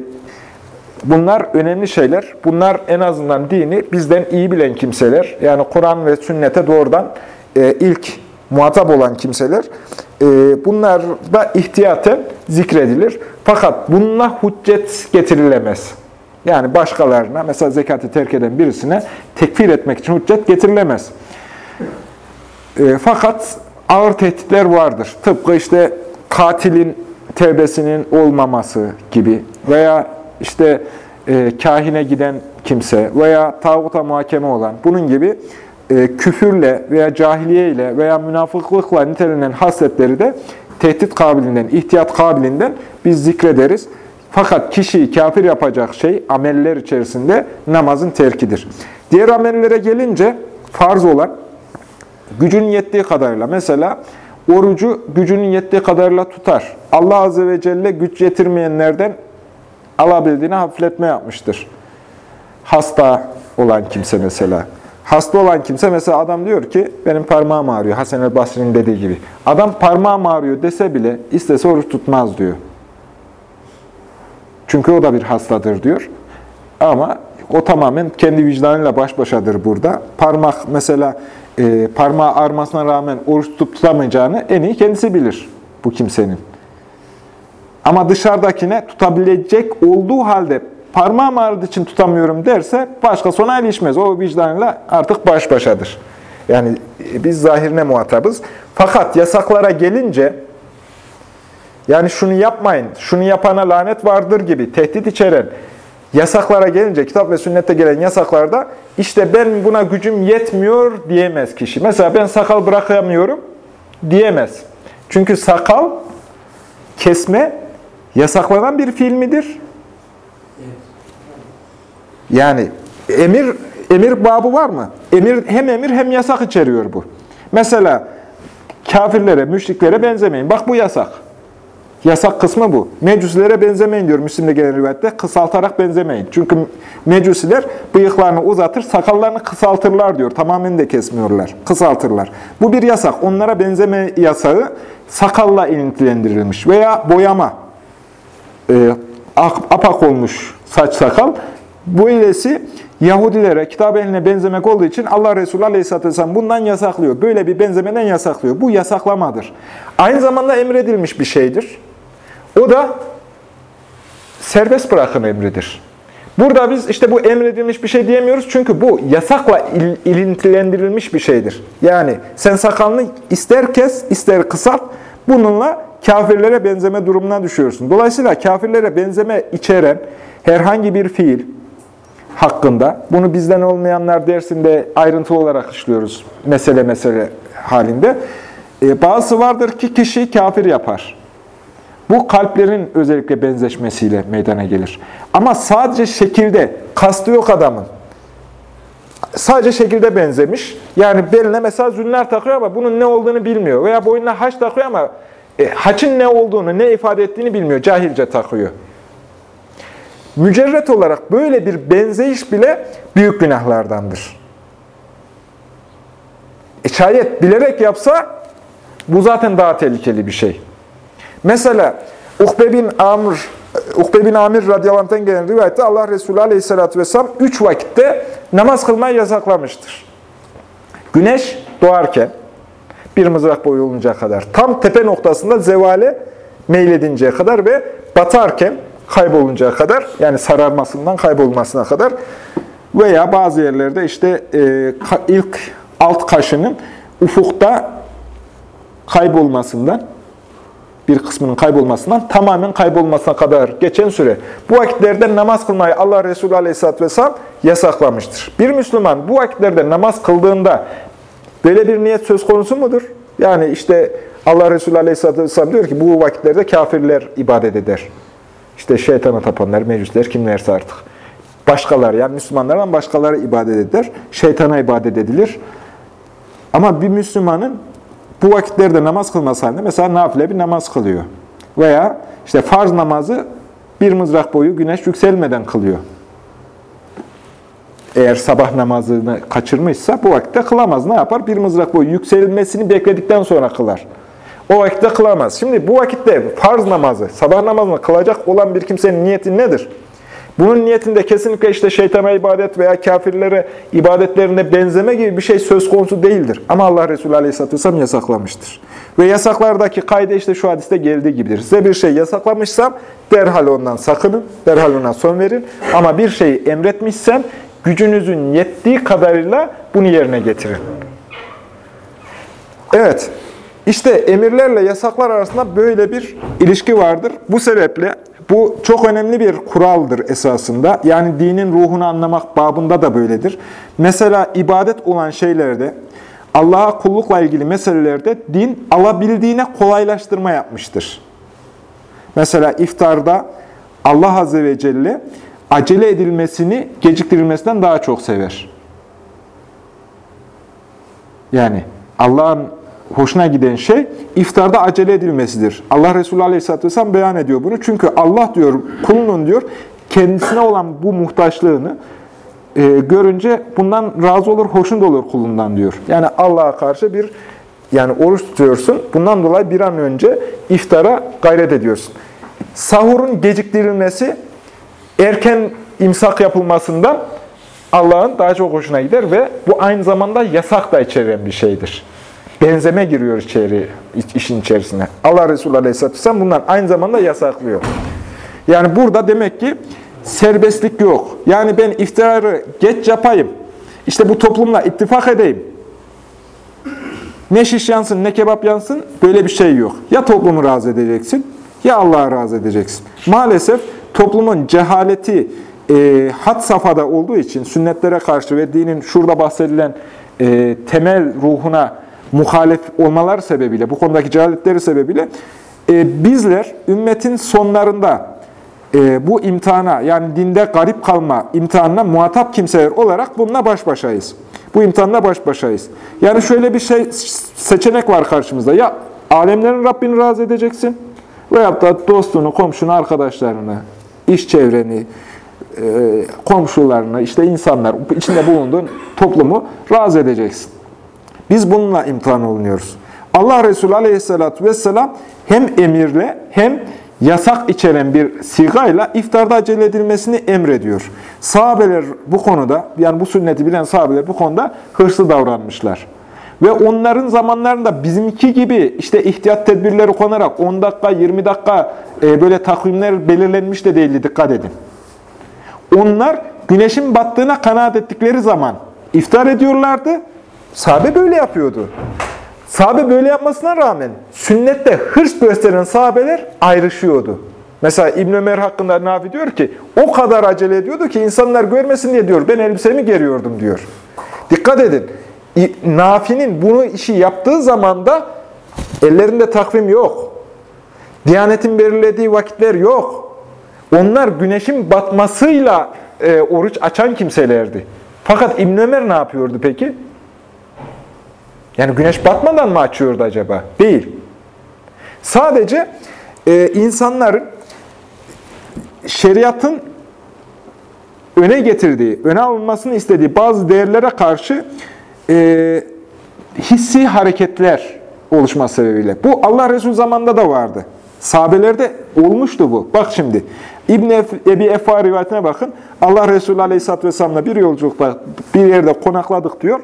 bunlar önemli şeyler. Bunlar en azından dini bizden iyi bilen kimseler. Yani Kur'an ve sünnete doğrudan e, ilk muhatap olan kimseler. E, bunlar da ihtiyaten zikredilir. Fakat bununla hüccet getirilemez. Yani başkalarına, mesela zekatı terk eden birisine tekfir etmek için hüccet getirilemez. E, fakat ağır tehditler vardır. Tıpkı işte katilin tevbesinin olmaması gibi veya işte e, kahine giden kimse veya tağuta muhakeme olan bunun gibi küfürle veya cahiliye ile veya münafıklıkla nitelenen hasletleri de tehdit kabilinden, ihtiyat kabilinden biz zikrederiz. Fakat kişiyi kafir yapacak şey ameller içerisinde namazın terkidir. Diğer amellere gelince farz olan gücün yettiği kadarıyla mesela orucu gücünün yettiği kadarıyla tutar. Allah Azze ve Celle güç yetirmeyenlerden alabildiğini hafifletme yapmıştır. Hasta olan kimse mesela. Hasta olan kimse mesela adam diyor ki benim parmağım ağrıyor. Hasan el Basri'nin dediği gibi. Adam parmağım ağrıyor dese bile istese oruç tutmaz diyor. Çünkü o da bir hastadır diyor. Ama o tamamen kendi vicdanıyla baş başadır burada. Parmak mesela e, parmağı ağrmasına rağmen oruç tutup tutamayacağını en iyi kendisi bilir bu kimsenin. Ama dışarıdakine tutabilecek olduğu halde parmağım ağrıdığı için tutamıyorum derse başka sona ilişmez. O vicdanıyla artık baş başadır. Yani e, biz zahirine muhatabız. Fakat yasaklara gelince yani şunu yapmayın, şunu yapana lanet vardır gibi tehdit içeren yasaklara gelince, kitap ve sünnette gelen yasaklarda işte ben buna gücüm yetmiyor diyemez kişi. Mesela ben sakal bırakamıyorum diyemez. Çünkü sakal kesme yasaklanan bir fiil midir? Yani emir emir babı var mı? Emir hem emir hem yasak içeriyor bu. Mesela kafirlere, müşriklere benzemeyin. Bak bu yasak. Yasak kısmı bu. Mecusilere benzemeyin diyor Müslim'de gelen rivayette. Kısaltarak benzemeyin. Çünkü mecusiler bıyıklarını uzatır, sakallarını kısaltırlar diyor. Tamamen de kesmiyorlar. Kısaltırlar. Bu bir yasak. Onlara benzeme yasağı sakalla ilintilendirilmiş. Veya boyama. E, apak olmuş saç sakal. Bu ilesi Yahudilere, kitap ehline benzemek olduğu için Allah Resulü Aleyhisselatü Vesselam bundan yasaklıyor. Böyle bir benzemeden yasaklıyor. Bu yasaklamadır. Aynı zamanda emredilmiş bir şeydir. O da serbest bırakım emridir. Burada biz işte bu emredilmiş bir şey diyemiyoruz çünkü bu yasakla il, ilintilendirilmiş bir şeydir. Yani sen sakalını ister kes, ister kısalt, bununla kafirlere benzeme durumuna düşüyorsun. Dolayısıyla kafirlere benzeme içeren herhangi bir fiil hakkında, bunu bizden olmayanlar dersinde ayrıntılı olarak işliyoruz mesele mesele halinde. Ee, bazısı vardır ki kişi kafir yapar. Bu kalplerin özellikle benzeşmesiyle meydana gelir. Ama sadece şekilde, kastı yok adamın. Sadece şekilde benzemiş. Yani beline mesela zünler takıyor ama bunun ne olduğunu bilmiyor. Veya boynuna haç takıyor ama e, haçın ne olduğunu, ne ifade ettiğini bilmiyor. Cahilce takıyor. Mücerret olarak böyle bir benzeyiş bile büyük günahlardandır. E şayet bilerek yapsa bu zaten daha tehlikeli bir şey. Mesela Ukbe bin Amr, Ukbe bin Amir radıyallahu gelen rivayette Allah Resulü aleyhissalatü vesselam üç vakitte namaz kılmayı yasaklamıştır. Güneş doğarken bir mızrak boyu olunca kadar, tam tepe noktasında zevale meyledinceye kadar ve batarken kayboluncaya kadar, yani sararmasından kaybolmasına kadar veya bazı yerlerde işte e, ilk alt kaşının ufukta kaybolmasından bir kısmının kaybolmasından tamamen kaybolmasına kadar geçen süre. Bu vakitlerde namaz kılmayı Allah Resulü Aleyhisselatü Vesselam yasaklamıştır. Bir Müslüman bu vakitlerde namaz kıldığında böyle bir niyet söz konusu mudur? Yani işte Allah Resulü Aleyhisselatü Vesselam diyor ki bu vakitlerde kafirler ibadet eder. İşte şeytana tapanlar, meclisler kimlerse artık. Başkaları yani Müslümanlardan başkaları ibadet eder. Şeytana ibadet edilir. Ama bir Müslümanın bu vakitlerde namaz kılması halinde mesela nafile bir namaz kılıyor. Veya işte farz namazı bir mızrak boyu güneş yükselmeden kılıyor. eğer sabah namazını kaçırmışsa bu vakitte kılamaz. Ne yapar? Bir mızrak boyu yükselmesini bekledikten sonra kılar. O vakitte kılamaz. Şimdi bu vakitte farz namazı, sabah namazını kılacak olan bir kimsenin niyeti nedir? Bunun niyetinde kesinlikle işte şeytana ibadet veya kafirlere ibadetlerinde benzeme gibi bir şey söz konusu değildir. Ama Allah Resulü Aleyhisselatü Vesselam yasaklamıştır. Ve yasaklardaki kayda işte şu hadiste geldiği gibidir. Size bir şey yasaklamışsam derhal ondan sakının, derhal ona son verin. Ama bir şeyi emretmişsem gücünüzün yettiği kadarıyla bunu yerine getirin. Evet, işte emirlerle yasaklar arasında böyle bir ilişki vardır. Bu sebeple bu çok önemli bir kuraldır esasında. Yani dinin ruhunu anlamak babında da böyledir. Mesela ibadet olan şeylerde, Allah'a kullukla ilgili meselelerde din alabildiğine kolaylaştırma yapmıştır. Mesela iftarda Allah Azze ve Celle acele edilmesini geciktirilmesinden daha çok sever. Yani Allah'ın hoşuna giden şey iftarda acele edilmesidir. Allah Resulü Aleyhisselatü Vesselam beyan ediyor bunu. Çünkü Allah diyor, kulunun diyor, kendisine olan bu muhtaçlığını e, görünce bundan razı olur, hoşnut olur kulundan diyor. Yani Allah'a karşı bir yani oruç tutuyorsun. Bundan dolayı bir an önce iftara gayret ediyorsun. Sahurun geciktirilmesi erken imsak yapılmasından Allah'ın daha çok hoşuna gider ve bu aynı zamanda yasak da içeren bir şeydir benzeme giriyor içeri, işin içerisine. Allah Resulü Aleyhisselatü Vesselam bundan aynı zamanda yasaklıyor. Yani burada demek ki serbestlik yok. Yani ben iftiharı geç yapayım, işte bu toplumla ittifak edeyim. Ne şiş yansın, ne kebap yansın, böyle bir şey yok. Ya toplumu razı edeceksin, ya Allah'ı razı edeceksin. Maalesef toplumun cehaleti e, hat safhada olduğu için sünnetlere karşı ve dinin şurada bahsedilen e, temel ruhuna muhalef olmalar sebebiyle, bu konudaki cehaletleri sebebiyle e, bizler ümmetin sonlarında e, bu imtihana yani dinde garip kalma imtihanına muhatap kimseler olarak bununla baş başayız. Bu imtihanla baş başayız. Yani şöyle bir şey seçenek var karşımızda. Ya alemlerin Rabbini razı edeceksin veya da dostunu, komşunu, arkadaşlarını, iş çevreni, e, komşularını, işte insanlar, içinde bulunduğun toplumu razı edeceksin. Biz bununla imtihan olunuyoruz. Allah Resulü Aleyhisselatü vesselam hem emirle hem yasak içeren bir sigayla iftarda acele edilmesini emrediyor. Sahabeler bu konuda, yani bu sünneti bilen sahabeler bu konuda hırslı davranmışlar. Ve onların zamanlarında bizimki gibi işte ihtiyat tedbirleri konarak 10 dakika, 20 dakika e, böyle takvimler belirlenmiş de değildi, dikkat edin. Onlar güneşin battığına kanaat ettikleri zaman iftar ediyorlardı Sahabe böyle yapıyordu. Sahabe böyle yapmasına rağmen sünnette hırs gösteren sahabeler ayrışıyordu. Mesela İbn Ömer hakkında Nafi diyor ki o kadar acele ediyordu ki insanlar görmesin diye diyor ben elbisemi geriyordum diyor. Dikkat edin. Nafi'nin bunu işi yaptığı zaman da ellerinde takvim yok. Diyanetin belirlediği vakitler yok. Onlar güneşin batmasıyla e, oruç açan kimselerdi. Fakat İbn Ömer ne yapıyordu peki? Yani güneş batmadan mı açıyordu acaba? Değil. Sadece e, insanların şeriatın öne getirdiği, öne alınmasını istediği bazı değerlere karşı e, hissi hareketler oluşma sebebiyle. Bu Allah Resulü zamanında da vardı. Sahabelerde olmuştu bu. Bak şimdi İbn Ebi Efa rivayetine bakın. Allah Resulü Aleyhisselatü Vesselam'la bir yolculukta bir yerde konakladık diyor.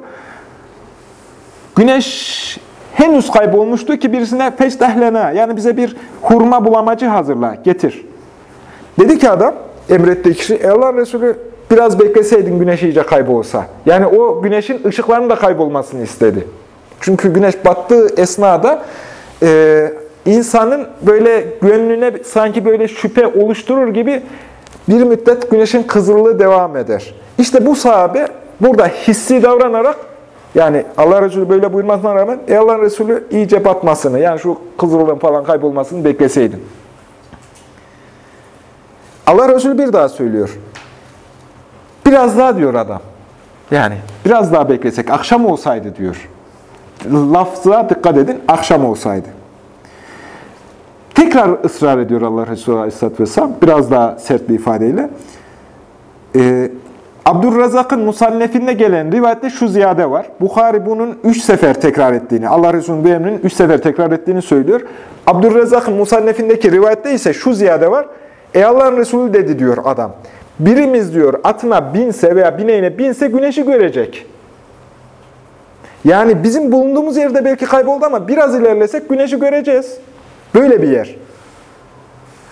Güneş henüz kaybolmuştu ki birisine feştehlena yani bize bir hurma bulamacı hazırla, getir. Dedi ki adam, emrettiği kişi, e Allah Resulü biraz bekleseydin güneş iyice kaybolsa. Yani o güneşin ışıklarının da kaybolmasını istedi. Çünkü güneş battığı esnada e, insanın böyle gönlüne sanki böyle şüphe oluşturur gibi bir müddet güneşin kızıllığı devam eder. İşte bu sahabe burada hissi davranarak yani Allah Resulü böyle buyurmasına rağmen e Allah Resulü iyice batmasını, yani şu kızılığın falan kaybolmasını bekleseydin. Allah Resulü bir daha söylüyor. Biraz daha diyor adam. Yani biraz daha beklesek, akşam olsaydı diyor. Lafza dikkat edin, akşam olsaydı. Tekrar ısrar ediyor Allah Resulü Aleyhisselatü Vesselam, biraz daha sert bir ifadeyle. Ee, Abdurrazak'ın Musannef'inde gelen rivayette şu ziyade var. Bukhari bunun üç sefer tekrar ettiğini, Allah Resulü'nün bu emrinin üç sefer tekrar ettiğini söylüyor. Abdurrazak'ın Musannef'indeki rivayette ise şu ziyade var. Ey Allah'ın Resulü dedi diyor adam. Birimiz diyor atına binse veya bineğine binse güneşi görecek. Yani bizim bulunduğumuz yerde belki kayboldu ama biraz ilerlesek güneşi göreceğiz. Böyle bir yer.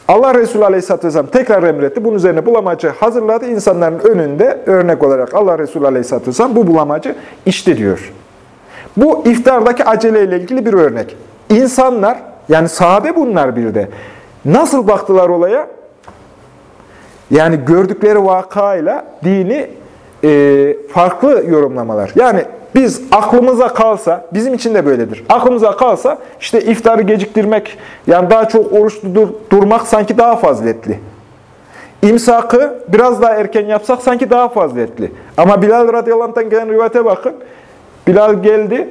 Allah Resulü Aleyhisselatü Vesselam tekrar emretti. Bunun üzerine bulamacı hazırladı. İnsanların önünde örnek olarak Allah Resulü Aleyhisselatü Vesselam bu bulamacı içti diyor. Bu iftardaki aceleyle ilgili bir örnek. İnsanlar, yani sahabe bunlar bir de, nasıl baktılar olaya? Yani gördükleri vakayla dini e, farklı yorumlamalar. Yani biz aklımıza kalsa, bizim için de böyledir. Aklımıza kalsa işte iftarı geciktirmek, yani daha çok oruçlu dur, durmak sanki daha faziletli. İmsakı biraz daha erken yapsak sanki daha faziletli. Ama Bilal radıyallahu anh'tan gelen rivayete bakın. Bilal geldi,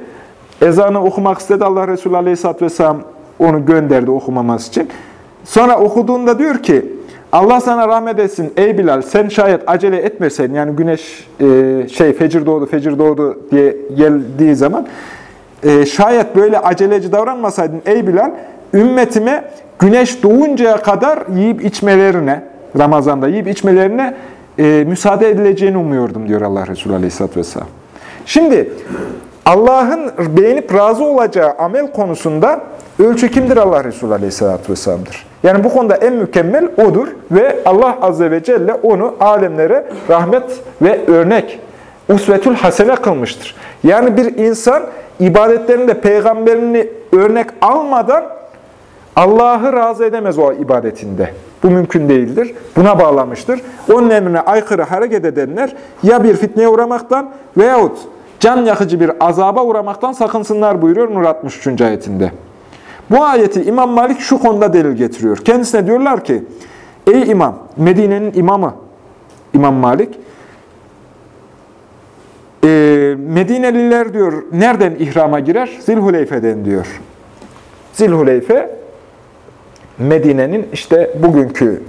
ezanı okumak istedi. Allah Resulü aleyhisselatü vesselam onu gönderdi okumaması için. Sonra okuduğunda diyor ki, Allah sana rahmet etsin ey Bilal sen şayet acele etmeseydin yani güneş e, şey fecir doğdu fecir doğdu diye geldiği zaman e, şayet böyle aceleci davranmasaydın ey Bilal ümmetime güneş doğuncaya kadar yiyip içmelerine Ramazan'da yiyip içmelerine e, müsaade edileceğini umuyordum diyor Allah Resulü Aleyhisselatü Vesselam. Şimdi Allah'ın beğenip razı olacağı amel konusunda ölçü kimdir? Allah Resulü Aleyhisselatü Vesselam'dır. Yani bu konuda en mükemmel O'dur ve Allah Azze ve Celle onu alemlere rahmet ve örnek, usvetül hasene kılmıştır. Yani bir insan ibadetlerinde peygamberini örnek almadan Allah'ı razı edemez o ibadetinde. Bu mümkün değildir. Buna bağlamıştır. Onun emrine aykırı hareket edenler ya bir fitneye uğramaktan veyahut can yakıcı bir azaba uğramaktan sakınsınlar buyuruyor Nur 63. ayetinde. Bu ayeti İmam Malik şu konuda delil getiriyor. Kendisine diyorlar ki, ey imam, Medine'nin imamı İmam Malik, e, Medineliler diyor, nereden ihrama girer? Zilhuleyfe'den diyor. Zilhuleyfe, Medine'nin işte bugünkü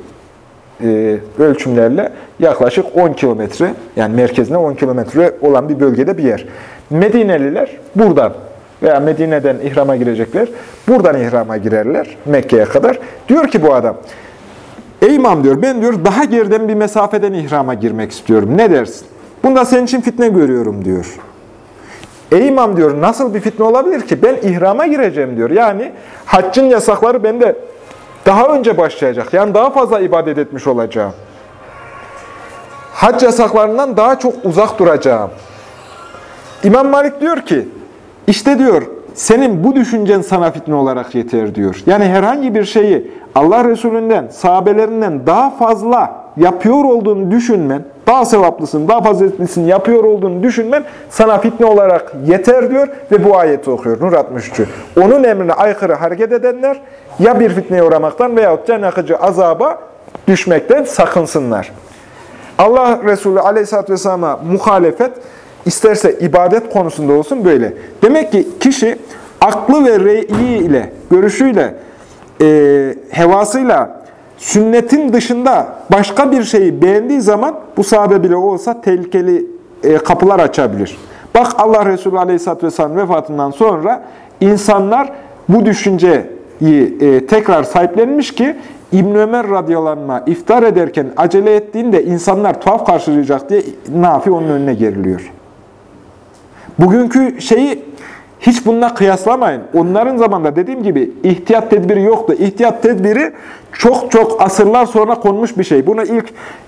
e, ölçümlerle yaklaşık 10 kilometre, yani merkezine 10 kilometre olan bir bölgede bir yer. Medineliler buradan veya Medine'den ihrama girecekler. Buradan ihrama girerler Mekke'ye kadar. Diyor ki bu adam, ey imam diyor ben diyor daha geriden bir mesafeden ihrama girmek istiyorum. Ne dersin? Bunda senin için fitne görüyorum diyor. Ey imam diyor nasıl bir fitne olabilir ki? Ben ihrama gireceğim diyor. Yani haccın yasakları bende daha önce başlayacak. Yani daha fazla ibadet etmiş olacağım. Hac yasaklarından daha çok uzak duracağım. İmam Malik diyor ki, işte diyor, senin bu düşüncen sana fitne olarak yeter diyor. Yani herhangi bir şeyi Allah Resulü'nden, sahabelerinden daha fazla yapıyor olduğunu düşünmen, daha sevaplısın, daha faziletlisini yapıyor olduğunu düşünmen sana fitne olarak yeter diyor ve bu ayeti okuyor Nur 63. Onun emrine aykırı hareket edenler ya bir fitneye uğramaktan veyahut can yakıcı azaba düşmekten sakınsınlar. Allah Resulü Aleyhisselatü Vesselam'a muhalefet isterse ibadet konusunda olsun böyle. Demek ki kişi aklı ve reyi ile, görüşüyle, e, hevasıyla, sünnetin dışında başka bir şeyi beğendiği zaman bu sahabe bile olsa tehlikeli e, kapılar açabilir. Bak Allah Resulü Aleyhisselatü Vesselam vefatından sonra insanlar bu düşünceyi e, tekrar sahiplenmiş ki İbn Ömer radıyallahu iftar ederken acele ettiğinde insanlar tuhaf karşılayacak diye Nafi onun önüne geriliyor. Bugünkü şeyi hiç bununla kıyaslamayın. Onların zamanında dediğim gibi ihtiyat tedbiri yoktu. İhtiyat tedbiri çok çok asırlar sonra konmuş bir şey. Bunu ilk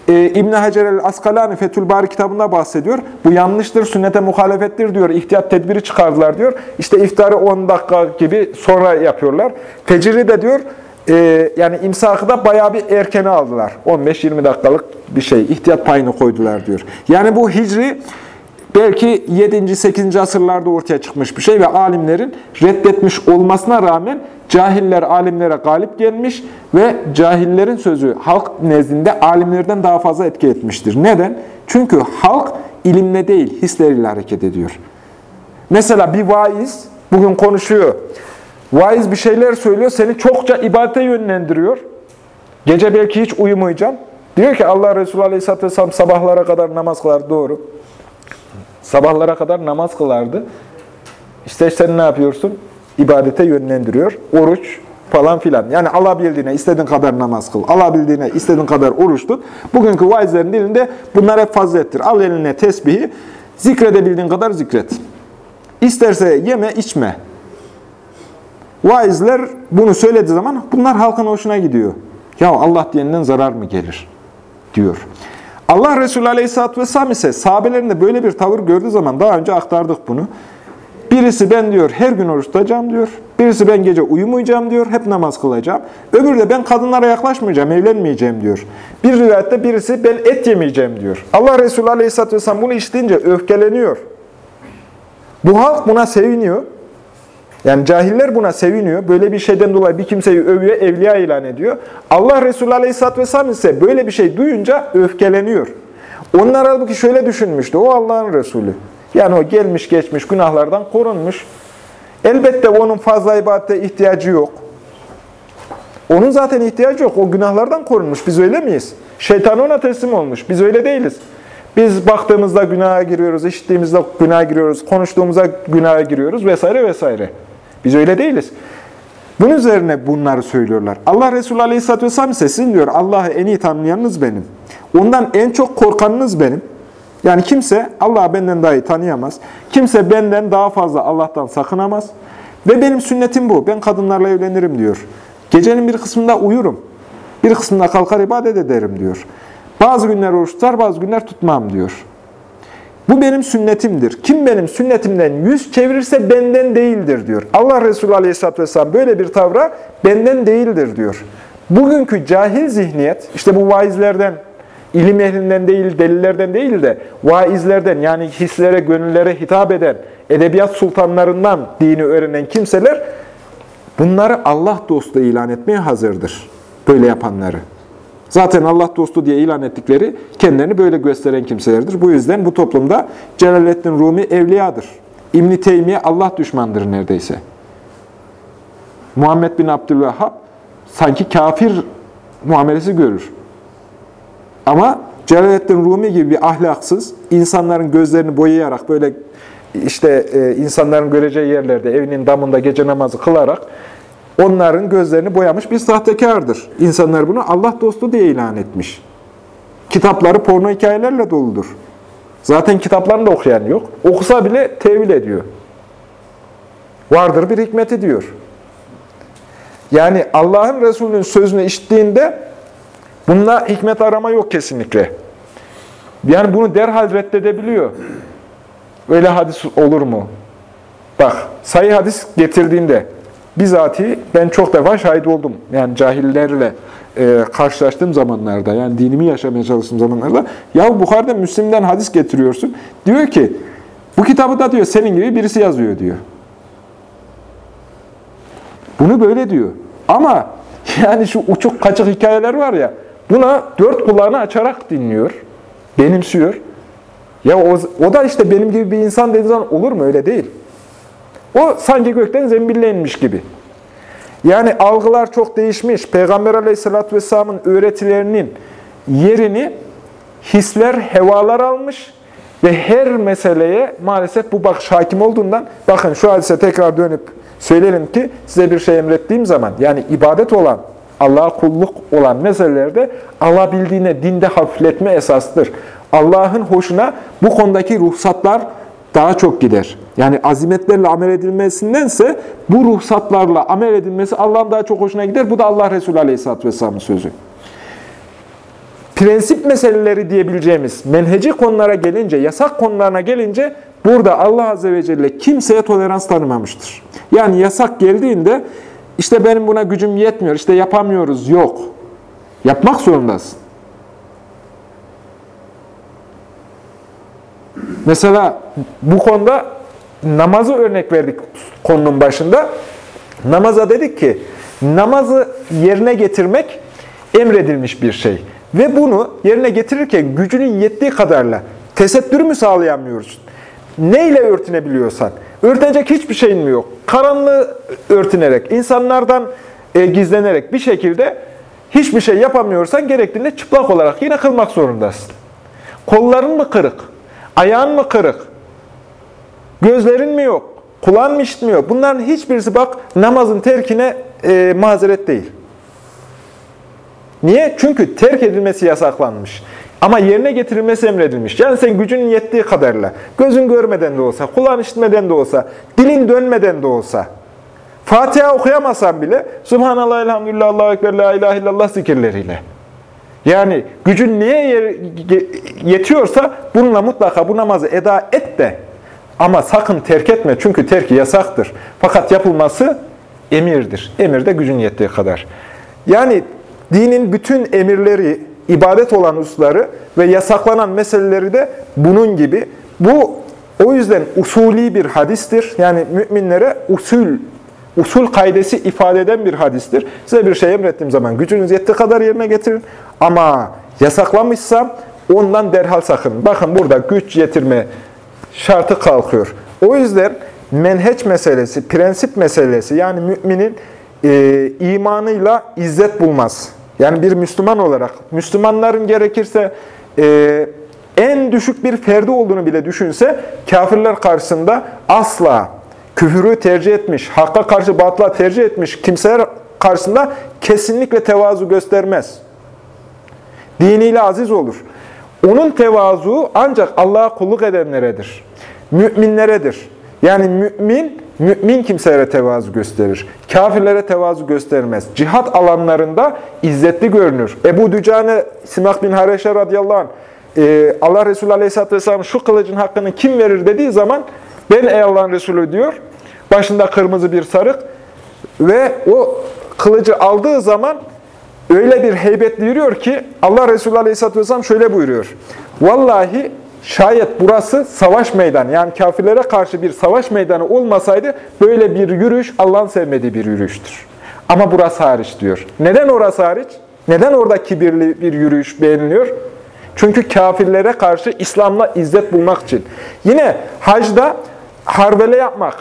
e, İbn Hacer el-Askalani Fethül Bari kitabında bahsediyor. Bu yanlıştır, sünnete muhalefettir diyor. İhtiyat tedbiri çıkardılar diyor. İşte iftarı 10 dakika gibi sonra yapıyorlar. Feciri de diyor e, yani imsakı da bayağı bir erkene aldılar. 15-20 dakikalık bir şey. ihtiyat payını koydular diyor. Yani bu hicri belki 7. 8. asırlarda ortaya çıkmış bir şey ve alimlerin reddetmiş olmasına rağmen cahiller alimlere galip gelmiş ve cahillerin sözü halk nezdinde alimlerden daha fazla etki etmiştir. Neden? Çünkü halk ilimle değil, hisleriyle hareket ediyor. Mesela bir vaiz bugün konuşuyor. Vaiz bir şeyler söylüyor, seni çokça ibadete yönlendiriyor. Gece belki hiç uyumayacaksın. Diyor ki Allah Resulü Aleyhisselatü Vesselam sabahlara kadar namaz kılar. Doğru. Sabahlara kadar namaz kılardı. İşte sen ne yapıyorsun? İbadete yönlendiriyor. Oruç falan filan. Yani alabildiğine istediğin kadar namaz kıl. Alabildiğine istediğin kadar oruç tut. Bugünkü vaizlerin dilinde bunlar hep fazilettir. Al eline tesbihi. Zikredebildiğin kadar zikret. İsterse yeme, içme. Vaizler bunu söylediği zaman bunlar halkın hoşuna gidiyor. Ya Allah diyeninden zarar mı gelir? diyor. Allah Resulü Aleyhisselatü Vesselam ise sahabelerinde böyle bir tavır gördüğü zaman daha önce aktardık bunu. Birisi ben diyor her gün oruç tutacağım diyor. Birisi ben gece uyumayacağım diyor. Hep namaz kılacağım. Öbürü de ben kadınlara yaklaşmayacağım, evlenmeyeceğim diyor. Bir rivayette birisi ben et yemeyeceğim diyor. Allah Resulü Aleyhisselatü Vesselam bunu işleyince öfkeleniyor. Bu halk buna seviniyor. Yani cahiller buna seviniyor. Böyle bir şeyden dolayı bir kimseyi övüyor, evliya ilan ediyor. Allah Resulü Aleyhisselatü Vesselam ise böyle bir şey duyunca öfkeleniyor. Onlar halbuki şöyle düşünmüştü. O Allah'ın Resulü. Yani o gelmiş geçmiş günahlardan korunmuş. Elbette onun fazla ibadete ihtiyacı yok. Onun zaten ihtiyacı yok. O günahlardan korunmuş. Biz öyle miyiz? Şeytan ona teslim olmuş. Biz öyle değiliz. Biz baktığımızda günaha giriyoruz, işittiğimizde günaha giriyoruz, konuştuğumuzda günaha giriyoruz vesaire vesaire. Biz öyle değiliz. Bunun üzerine bunları söylüyorlar. Allah Resulü Aleyhisselatü Vesselam ise sizin diyor Allah'ı en iyi tanıyanınız benim. Ondan en çok korkanınız benim. Yani kimse Allah'ı benden daha iyi tanıyamaz. Kimse benden daha fazla Allah'tan sakınamaz. Ve benim sünnetim bu. Ben kadınlarla evlenirim diyor. Gecenin bir kısmında uyurum. Bir kısmında kalkar ibadet ederim diyor. Bazı günler oruç tutar, bazı günler tutmam diyor. Bu benim sünnetimdir. Kim benim sünnetimden yüz çevirirse benden değildir diyor. Allah Resulü Aleyhisselatü Vesselam böyle bir tavra benden değildir diyor. Bugünkü cahil zihniyet, işte bu vaizlerden, ilim ehlinden değil, delillerden değil de vaizlerden yani hislere, gönüllere hitap eden, edebiyat sultanlarından dini öğrenen kimseler bunları Allah dostu ilan etmeye hazırdır. Böyle yapanları. Zaten Allah dostu diye ilan ettikleri kendilerini böyle gösteren kimselerdir. Bu yüzden bu toplumda Celaleddin Rumi evliyadır. İbn-i Teymiye Allah düşmandır neredeyse. Muhammed bin Abdülvehhab sanki kafir muamelesi görür. Ama Celaleddin Rumi gibi bir ahlaksız, insanların gözlerini boyayarak böyle işte e, insanların göreceği yerlerde evinin damında gece namazı kılarak onların gözlerini boyamış bir sahtekardır. İnsanlar bunu Allah dostu diye ilan etmiş. Kitapları porno hikayelerle doludur. Zaten kitaplarını da okuyan yok. Okusa bile tevil ediyor. Vardır bir hikmeti diyor. Yani Allah'ın Resulü'nün sözünü işittiğinde bunda hikmet arama yok kesinlikle. Yani bunu derhal reddedebiliyor. Öyle hadis olur mu? Bak, sayı hadis getirdiğinde bizatihi ben çok defa şahit oldum. Yani cahillerle e, karşılaştığım zamanlarda, yani dinimi yaşamaya çalıştığım zamanlarda, ya Bukhari'den, Müslim'den hadis getiriyorsun. Diyor ki, bu kitabı da diyor senin gibi birisi yazıyor diyor. Bunu böyle diyor. Ama yani şu uçuk kaçık hikayeler var ya, buna dört kulağını açarak dinliyor, benimsiyor. Ya o, o da işte benim gibi bir insan dediği zaman olur mu? Öyle değil. O sanki gökten zembille inmiş gibi. Yani algılar çok değişmiş. Peygamber aleyhissalatü vesselamın öğretilerinin yerini hisler, hevalar almış ve her meseleye maalesef bu bakış hakim olduğundan bakın şu hadise tekrar dönüp söyleyelim ki size bir şey emrettiğim zaman yani ibadet olan, Allah'a kulluk olan meselelerde alabildiğine dinde hafifletme esastır. Allah'ın hoşuna bu konudaki ruhsatlar daha çok gider. Yani azimetlerle amel edilmesindense bu ruhsatlarla amel edilmesi Allah'ın daha çok hoşuna gider. Bu da Allah Resulü Aleyhisselatü Vesselam'ın sözü. Prensip meseleleri diyebileceğimiz menheci konulara gelince, yasak konularına gelince burada Allah Azze ve Celle kimseye tolerans tanımamıştır. Yani yasak geldiğinde işte benim buna gücüm yetmiyor, işte yapamıyoruz, yok. Yapmak zorundasın. Mesela bu konuda namazı örnek verdik konunun başında. Namaza dedik ki namazı yerine getirmek emredilmiş bir şey. Ve bunu yerine getirirken gücünün yettiği kadarla tesettür mü sağlayamıyorsun? Neyle örtünebiliyorsan. Örtenecek hiçbir şeyin mi yok? Karanlığı örtünerek, insanlardan e, gizlenerek bir şekilde hiçbir şey yapamıyorsan gerektiğinde çıplak olarak yine kılmak zorundasın. Kolların mı kırık? Ayağın mı kırık? Gözlerin mi yok? Kulağın mı işitmiyor? Bunların hiçbirisi bak namazın terkine e, mazeret değil. Niye? Çünkü terk edilmesi yasaklanmış. Ama yerine getirilmesi emredilmiş. Yani sen gücünün yettiği kadarıyla, gözün görmeden de olsa, kulağın işitmeden de olsa, dilin dönmeden de olsa, Fatiha okuyamasan bile, Subhanallah, Elhamdülillah, Allahu Ekber, La İlahe illallah zikirleriyle. Yani gücün neye yetiyorsa bununla mutlaka bu namazı eda et de ama sakın terk etme çünkü terki yasaktır. Fakat yapılması emirdir. Emir de gücün yettiği kadar. Yani dinin bütün emirleri, ibadet olan hususları ve yasaklanan meseleleri de bunun gibi. Bu o yüzden usulî bir hadistir. Yani müminlere usul usul kaidesi ifade eden bir hadistir. Size bir şey emrettiğim zaman gücünüz yettiği kadar yerine getirin. Ama yasaklamışsam ondan derhal sakın. Bakın burada güç yetirme şartı kalkıyor. O yüzden menheç meselesi, prensip meselesi yani müminin e, imanıyla izzet bulmaz. Yani bir Müslüman olarak, Müslümanların gerekirse e, en düşük bir ferdi olduğunu bile düşünse, kafirler karşısında asla küfürü tercih etmiş, hakka karşı batıla tercih etmiş kimseler karşısında kesinlikle tevazu göstermez. Diniyle aziz olur. Onun tevazu ancak Allah'a kulluk edenleredir. Müminleredir. Yani mümin, mümin kimselere tevazu gösterir. Kafirlere tevazu göstermez. Cihat alanlarında izzetli görünür. Ebu Dücane Simak bin Hareşe radıyallahu anh, e, Allah Resulü aleyhisselatü vesselam şu kılıcın hakkını kim verir dediği zaman ben ey Allah'ın Resulü diyor. Başında kırmızı bir sarık ve o kılıcı aldığı zaman öyle bir heybetli yürüyor ki Allah Resulü Aleyhisselatü Vesselam şöyle buyuruyor. Vallahi şayet burası savaş meydanı yani kafirlere karşı bir savaş meydanı olmasaydı böyle bir yürüyüş Allah'ın sevmediği bir yürüyüştür. Ama burası hariç diyor. Neden orası hariç? Neden orada kibirli bir yürüyüş beğeniliyor? Çünkü kafirlere karşı İslam'la izzet bulmak için. Yine hacda harbele yapmak.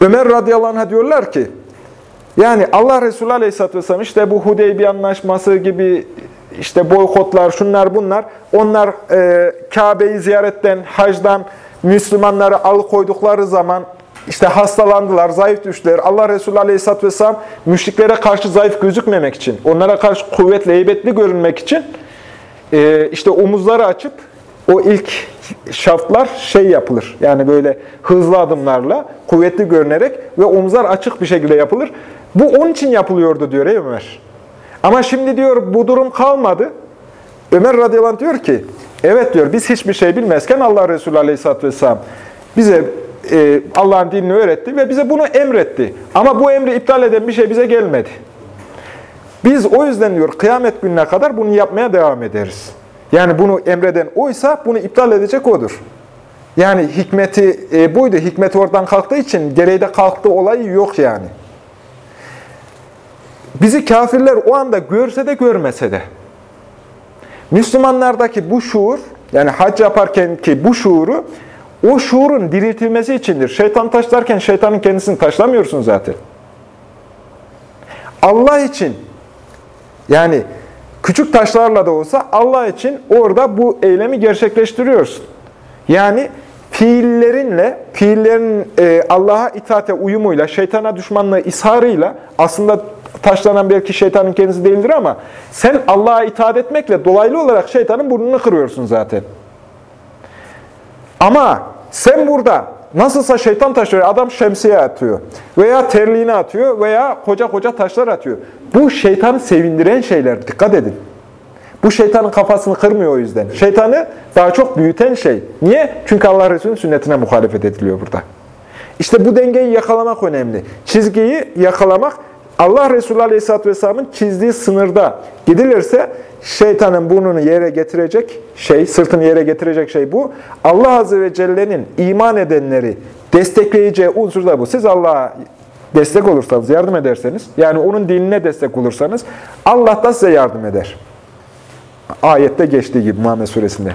Ömer radıyallahu anh'a diyorlar ki, yani Allah Resulü Aleyhisselatü Vesselam işte bu Hudeybiye anlaşması gibi işte boykotlar, şunlar bunlar, onlar e, Kabe'yi ziyaretten, hacdan Müslümanları alıkoydukları zaman işte hastalandılar, zayıf düştüler. Allah Resulü Aleyhisselatü Vesselam müşriklere karşı zayıf gözükmemek için, onlara karşı kuvvetli, heybetli görünmek için e, işte omuzları açıp o ilk şaftlar şey yapılır. Yani böyle hızlı adımlarla, kuvvetli görünerek ve omuzlar açık bir şekilde yapılır. Bu onun için yapılıyordu diyor ey Ömer. Ama şimdi diyor bu durum kalmadı. Ömer radıyallahu diyor ki, evet diyor biz hiçbir şey bilmezken Allah Resulü aleyhisselatü vesselam bize e, Allah'ın dinini öğretti ve bize bunu emretti. Ama bu emri iptal eden bir şey bize gelmedi. Biz o yüzden diyor kıyamet gününe kadar bunu yapmaya devam ederiz. Yani bunu emreden oysa bunu iptal edecek odur. Yani hikmeti e, buydu. Hikmet oradan kalktığı için gereği de kalktığı olayı yok yani. Bizi kafirler o anda görse de görmese de. Müslümanlardaki bu şuur, yani hac yaparken ki bu şuuru, o şuurun diriltilmesi içindir. Şeytan taşlarken şeytanın kendisini taşlamıyorsun zaten. Allah için, yani küçük taşlarla da olsa Allah için orada bu eylemi gerçekleştiriyorsun. Yani fiillerinle, fiillerin e, Allah'a itaate uyumuyla, şeytana düşmanlığı isharıyla aslında taşlanan belki şeytanın kendisi değildir ama sen Allah'a itaat etmekle dolaylı olarak şeytanın burnunu kırıyorsun zaten. Ama sen burada nasılsa şeytan taşıyor, adam şemsiye atıyor veya terliğini atıyor veya koca koca taşlar atıyor. Bu şeytanı sevindiren şeyler, dikkat edin. Bu şeytanın kafasını kırmıyor o yüzden. Şeytanı daha çok büyüten şey. Niye? Çünkü Allah Resulü'nün sünnetine muhalefet ediliyor burada. İşte bu dengeyi yakalamak önemli. Çizgiyi yakalamak Allah Resulü Aleyhisselatü Vesselam'ın çizdiği sınırda gidilirse şeytanın burnunu yere getirecek şey, sırtını yere getirecek şey bu. Allah Azze ve Celle'nin iman edenleri destekleyeceği unsur da bu. Siz Allah'a destek olursanız, yardım ederseniz, yani onun dinine destek olursanız Allah da size yardım eder. Ayette geçtiği gibi Muhammed Suresinde.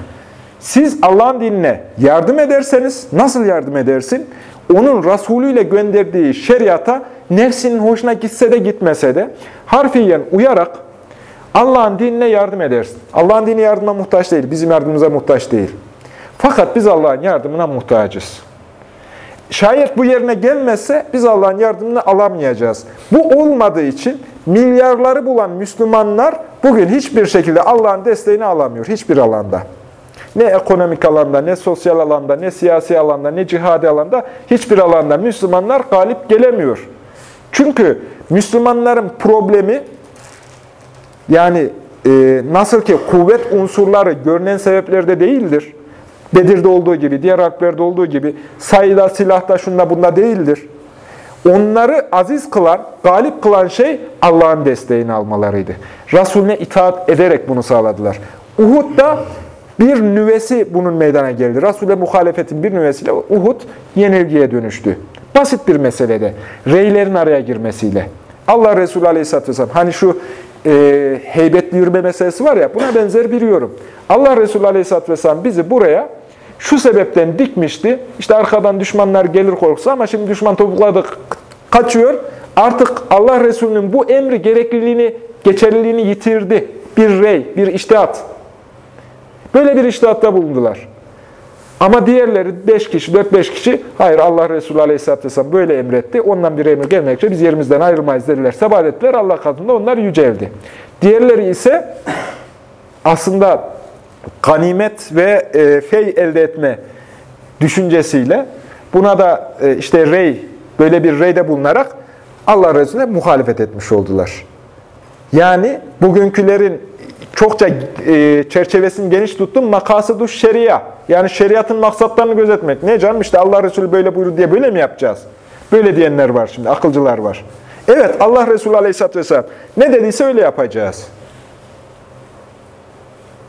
Siz Allah'ın dinine yardım ederseniz, nasıl yardım edersin? Onun Resulü ile gönderdiği şeriata nefsinin hoşuna gitse de gitmese de harfiyen uyarak Allah'ın dinine yardım edersin. Allah'ın dini yardıma muhtaç değil, bizim yardımımıza muhtaç değil. Fakat biz Allah'ın yardımına muhtacız. Şayet bu yerine gelmezse biz Allah'ın yardımını alamayacağız. Bu olmadığı için milyarları bulan Müslümanlar bugün hiçbir şekilde Allah'ın desteğini alamıyor. Hiçbir alanda. Ne ekonomik alanda, ne sosyal alanda, ne siyasi alanda, ne cihadi alanda hiçbir alanda Müslümanlar galip gelemiyor. Çünkü Müslümanların problemi yani e, nasıl ki kuvvet unsurları görünen sebeplerde değildir. Bedir'de olduğu gibi, diğer harplerde olduğu gibi sayıda, silahta, şunda, bunda değildir. Onları aziz kılan, galip kılan şey Allah'ın desteğini almalarıydı. Resulüne itaat ederek bunu sağladılar. Uhud'da bir nüvesi bunun meydana geldi. Resul'e muhalefetin bir nüvesiyle Uhud yenilgiye dönüştü. Basit bir meselede. Reylerin araya girmesiyle. Allah Resulü Aleyhisselatü Vesselam, hani şu e, heybetli yürüme meselesi var ya, buna benzer bir yorum. Allah Resulü Aleyhisselatü Vesselam bizi buraya şu sebepten dikmişti. İşte arkadan düşmanlar gelir korkusu ama şimdi düşman topukladı kaçıyor. Artık Allah Resulü'nün bu emri gerekliliğini, geçerliliğini yitirdi. Bir rey, bir iştihat. Böyle bir iştihatta bulundular. Ama diğerleri 5 kişi, 4-5 kişi, hayır Allah Resulü Aleyhisselatü Vesselam böyle emretti. Ondan bir emir gelmekçe biz yerimizden ayrılmayız dediler. Sebat. Allah katında onlar yüceldi. Diğerleri ise aslında ganimet ve e, fey elde etme düşüncesiyle buna da e, işte rey, böyle bir reyde bulunarak Allah Resulüne muhalefet etmiş oldular. Yani bugünkülerin çokça e, çerçevesini geniş tuttum. Makasıdu şeria. Yani şeriatın maksatlarını gözetmek. Ne canım işte Allah Resulü böyle buyurdu diye böyle mi yapacağız? Böyle diyenler var şimdi, akılcılar var. Evet Allah Resulü Aleyhisselatü Vesselam ne dediyse öyle yapacağız.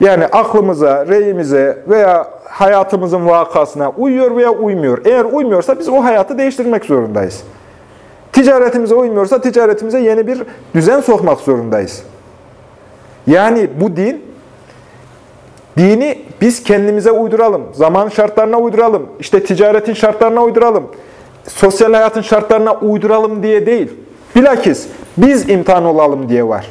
Yani aklımıza, reyimize veya hayatımızın vakasına uyuyor veya uymuyor. Eğer uymuyorsa biz o hayatı değiştirmek zorundayız. Ticaretimize uymuyorsa ticaretimize yeni bir düzen sokmak zorundayız. Yani bu din, dini biz kendimize uyduralım, zaman şartlarına uyduralım, işte ticaretin şartlarına uyduralım, sosyal hayatın şartlarına uyduralım diye değil. Bilakis biz imtihan olalım diye var.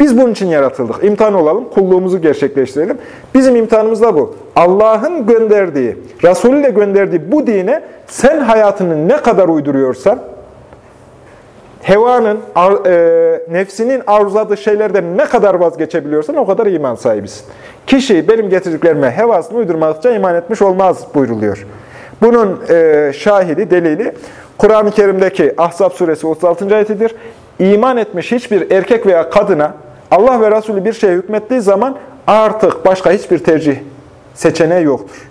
Biz bunun için yaratıldık. İmtihan olalım, kulluğumuzu gerçekleştirelim. Bizim imtihanımız da bu. Allah'ın gönderdiği, Resulü de gönderdiği bu dine sen hayatını ne kadar uyduruyorsan, hevanın, e, nefsinin arzuladığı şeylerden ne kadar vazgeçebiliyorsan o kadar iman sahibisin. Kişi benim getirdiklerime hevasını uydurmadıkça iman etmiş olmaz buyruluyor. Bunun e, şahidi, delili Kur'an-ı Kerim'deki Ahzab suresi 36. ayetidir. İman etmiş hiçbir erkek veya kadına Allah ve Resulü bir şeye hükmettiği zaman artık başka hiçbir tercih seçeneği yoktur.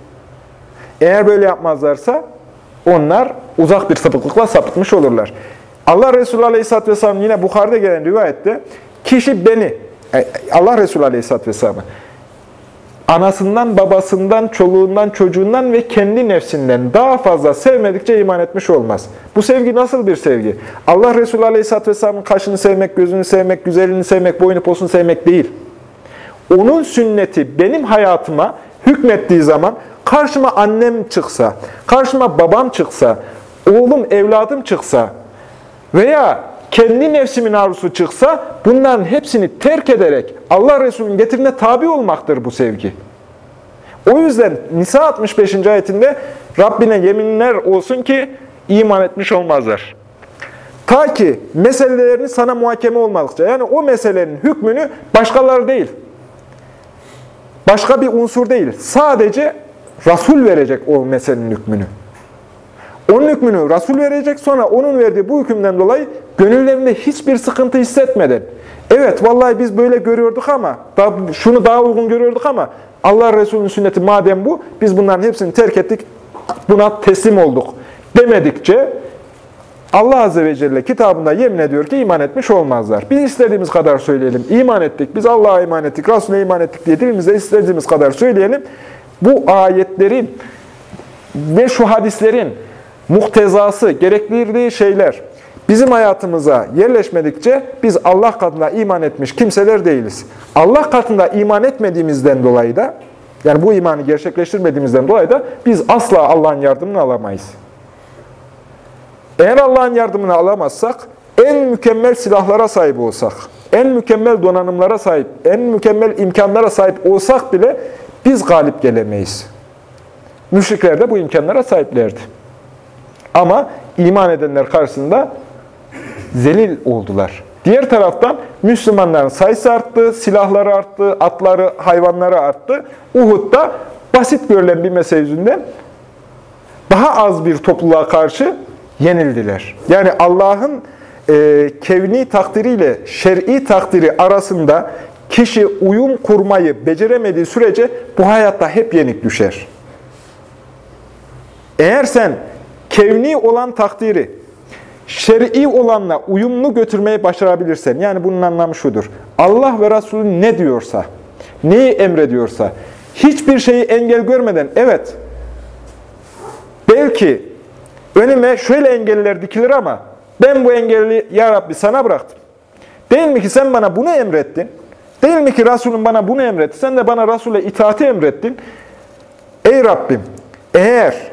Eğer böyle yapmazlarsa onlar uzak bir sapıklıkla sapıtmış olurlar. Allah Resulü Aleyhisselatü Vesselam yine Bukhari'de gelen rivayette kişi beni, e, Allah Resulü Aleyhisselatü Vesselam'ı anasından, babasından, çoluğundan, çocuğundan ve kendi nefsinden daha fazla sevmedikçe iman etmiş olmaz. Bu sevgi nasıl bir sevgi? Allah Resulü Aleyhisselatü Vesselam'ın kaşını sevmek, gözünü sevmek, güzelliğini sevmek, boynu posunu sevmek değil. Onun sünneti benim hayatıma hükmettiği zaman karşıma annem çıksa, karşıma babam çıksa, oğlum, evladım çıksa veya kendi nefsimin arzusu çıksa bunların hepsini terk ederek Allah Resulü'nün getirine tabi olmaktır bu sevgi. O yüzden Nisa 65. ayetinde Rabbine yeminler olsun ki iman etmiş olmazlar. Ta ki meselelerini sana muhakeme olmadıkça, yani o meselenin hükmünü başkaları değil, başka bir unsur değil, sadece Resul verecek o meselenin hükmünü. Onun hükmünü Resul verecek, sonra onun verdiği bu hükümden dolayı gönüllerinde hiçbir sıkıntı hissetmeden, evet vallahi biz böyle görüyorduk ama, şunu daha uygun görüyorduk ama Allah Resulü'nün sünneti madem bu, biz bunların hepsini terk ettik, buna teslim olduk demedikçe Allah Azze ve Celle kitabında yemin ediyor ki iman etmiş olmazlar. Biz istediğimiz kadar söyleyelim. İman ettik, biz Allah'a iman ettik, Resulüne iman ettik diye dilimizde istediğimiz kadar söyleyelim. Bu ayetlerin ve şu hadislerin muhtezası, gerektirdiği şeyler bizim hayatımıza yerleşmedikçe biz Allah katında iman etmiş kimseler değiliz. Allah katında iman etmediğimizden dolayı da, yani bu imanı gerçekleştirmediğimizden dolayı da biz asla Allah'ın yardımını alamayız. Eğer Allah'ın yardımını alamazsak, en mükemmel silahlara sahip olsak, en mükemmel donanımlara sahip, en mükemmel imkanlara sahip olsak bile biz galip gelemeyiz. Müşrikler de bu imkanlara sahiplerdi. Ama iman edenler karşısında zelil oldular. Diğer taraftan Müslümanların sayısı arttı, silahları arttı, atları, hayvanları arttı. Uhud'da basit görülen bir mesele yüzünden daha az bir topluluğa karşı yenildiler. Yani Allah'ın e, kevni takdiriyle şer'i takdiri arasında kişi uyum kurmayı beceremediği sürece bu hayatta hep yenik düşer. Eğer sen kevni olan takdiri şer'i olanla uyumlu götürmeyi başarabilirsen, yani bunun anlamı şudur. Allah ve Resulü ne diyorsa, neyi emrediyorsa, hiçbir şeyi engel görmeden, evet, belki önüme şöyle engeller dikilir ama ben bu engeli ya Rabbi sana bıraktım. Değil mi ki sen bana bunu emrettin? Değil mi ki Resulün bana bunu emretti? Sen de bana Resul'e itaati emrettin. Ey Rabbim, eğer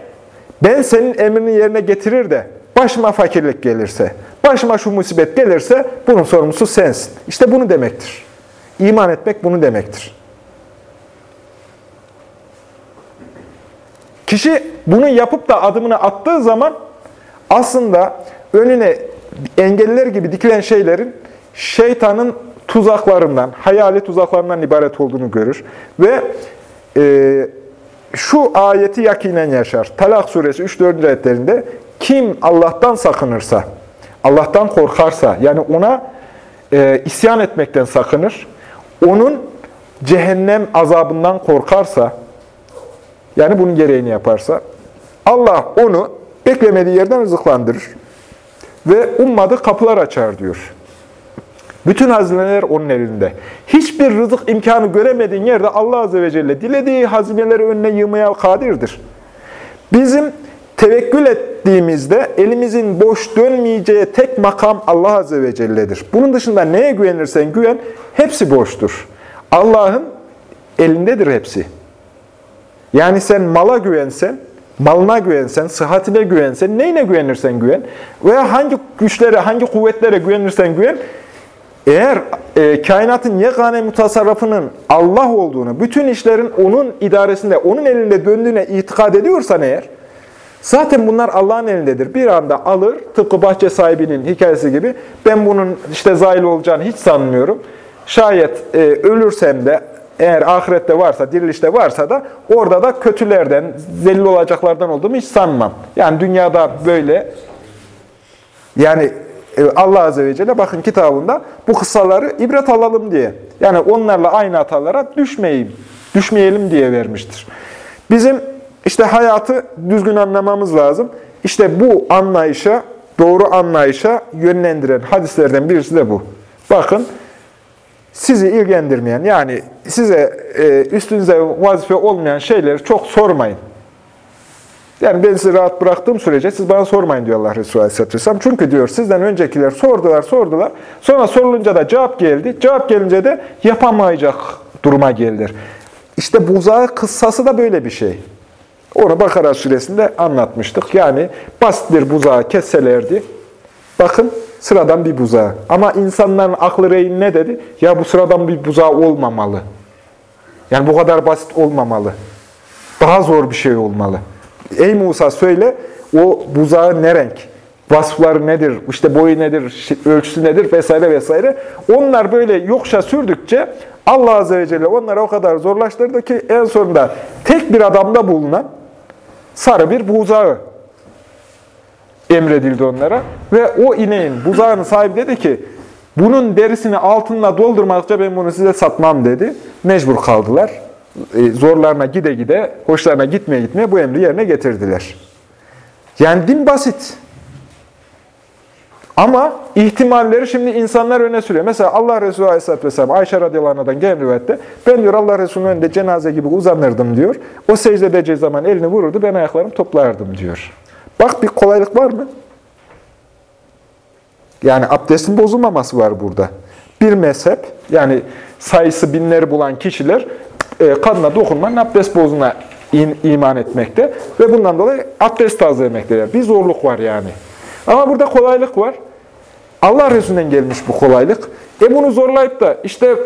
ben senin emrini yerine getirir de başıma fakirlik gelirse, başıma şu musibet gelirse bunun sorumlusu sensin. İşte bunu demektir. İman etmek bunu demektir. Kişi bunu yapıp da adımını attığı zaman aslında önüne engeller gibi dikilen şeylerin şeytanın tuzaklarından, hayali tuzaklarından ibaret olduğunu görür. Ve e, şu ayeti yakinen yaşar. Talak suresi 3-4. ayetlerinde kim Allah'tan sakınırsa, Allah'tan korkarsa, yani ona e, isyan etmekten sakınır, onun cehennem azabından korkarsa, yani bunun gereğini yaparsa, Allah onu beklemediği yerden rızıklandırır ve ummadığı kapılar açar diyor. Bütün hazineler onun elinde. Hiçbir rızık imkanı göremediğin yerde Allah Azze ve Celle dilediği hazineleri önüne yığmaya kadirdir. Bizim tevekkül ettiğimizde elimizin boş dönmeyeceği tek makam Allah Azze ve Celle'dir. Bunun dışında neye güvenirsen güven, hepsi boştur. Allah'ın elindedir hepsi. Yani sen mala güvensen, malına güvensen, sıhhatine güvensen, neyine güvenirsen güven veya hangi güçlere, hangi kuvvetlere güvenirsen güven, eğer e, kainatın yegane mutasarrafının Allah olduğunu, bütün işlerin onun idaresinde, onun elinde döndüğüne itikad ediyorsan eğer, zaten bunlar Allah'ın elindedir. Bir anda alır, tıpkı bahçe sahibinin hikayesi gibi, ben bunun işte zail olacağını hiç sanmıyorum. Şayet e, ölürsem de, eğer ahirette varsa, dirilişte varsa da orada da kötülerden, zelil olacaklardan olduğumu hiç sanmam. Yani dünyada böyle, yani Allah Azze ve Celle bakın kitabında bu kıssaları ibret alalım diye. Yani onlarla aynı hatalara düşmeyeyim, düşmeyelim diye vermiştir. Bizim işte hayatı düzgün anlamamız lazım. İşte bu anlayışa, doğru anlayışa yönlendiren hadislerden birisi de bu. Bakın, sizi ilgilendirmeyen, yani size e, üstünüze vazife olmayan şeyleri çok sormayın. Yani ben sizi rahat bıraktığım sürece siz bana sormayın diyor Allah Resulü Aleyhisselatü Vesselam. Çünkü diyor sizden öncekiler sordular, sordular. Sonra sorulunca da cevap geldi. Cevap gelince de yapamayacak duruma geldiler. İşte buzağı kıssası da böyle bir şey. Onu Bakara suresinde anlatmıştık. Yani basit bir buzağı kesselerdi. Bakın sıradan bir buzağı. Ama insanların aklı reyin ne dedi? Ya bu sıradan bir buzağı olmamalı. Yani bu kadar basit olmamalı. Daha zor bir şey olmalı. Ey Musa söyle o buzağı ne renk? Vasıfları nedir? İşte boyu nedir? Ölçüsü nedir? Vesaire vesaire. Onlar böyle yokşa sürdükçe Allah Azze ve Celle onları o kadar zorlaştırdı ki en sonunda tek bir adamda bulunan sarı bir buzağı emredildi onlara. Ve o ineğin, buzağının sahibi dedi ki bunun derisini altınla doldurmakça ben bunu size satmam dedi. Mecbur kaldılar. E, zorlarına gide gide, hoşlarına gitmeye gitmeye bu emri yerine getirdiler. Yani din basit. Ama ihtimalleri şimdi insanlar öne sürüyor. Mesela Allah Resulü Aleyhisselatü Vesselam Ayşe radıyallahu anh'dan gelen rivayette ben diyor Allah Resulü'nün önünde cenaze gibi uzanırdım diyor. O secde edeceği zaman elini vururdu ben ayaklarımı toplardım diyor. Bak bir kolaylık var mı? Yani abdestin bozulmaması var burada. Bir mezhep yani sayısı binleri bulan kişiler e, kadına dokunmanın abdest bozuna iman etmekte ve bundan dolayı abdest tazelemektedir. Bir zorluk var yani. Ama burada kolaylık var. Allah Resulü'nden gelmiş bu kolaylık. E bunu zorlayıp da işte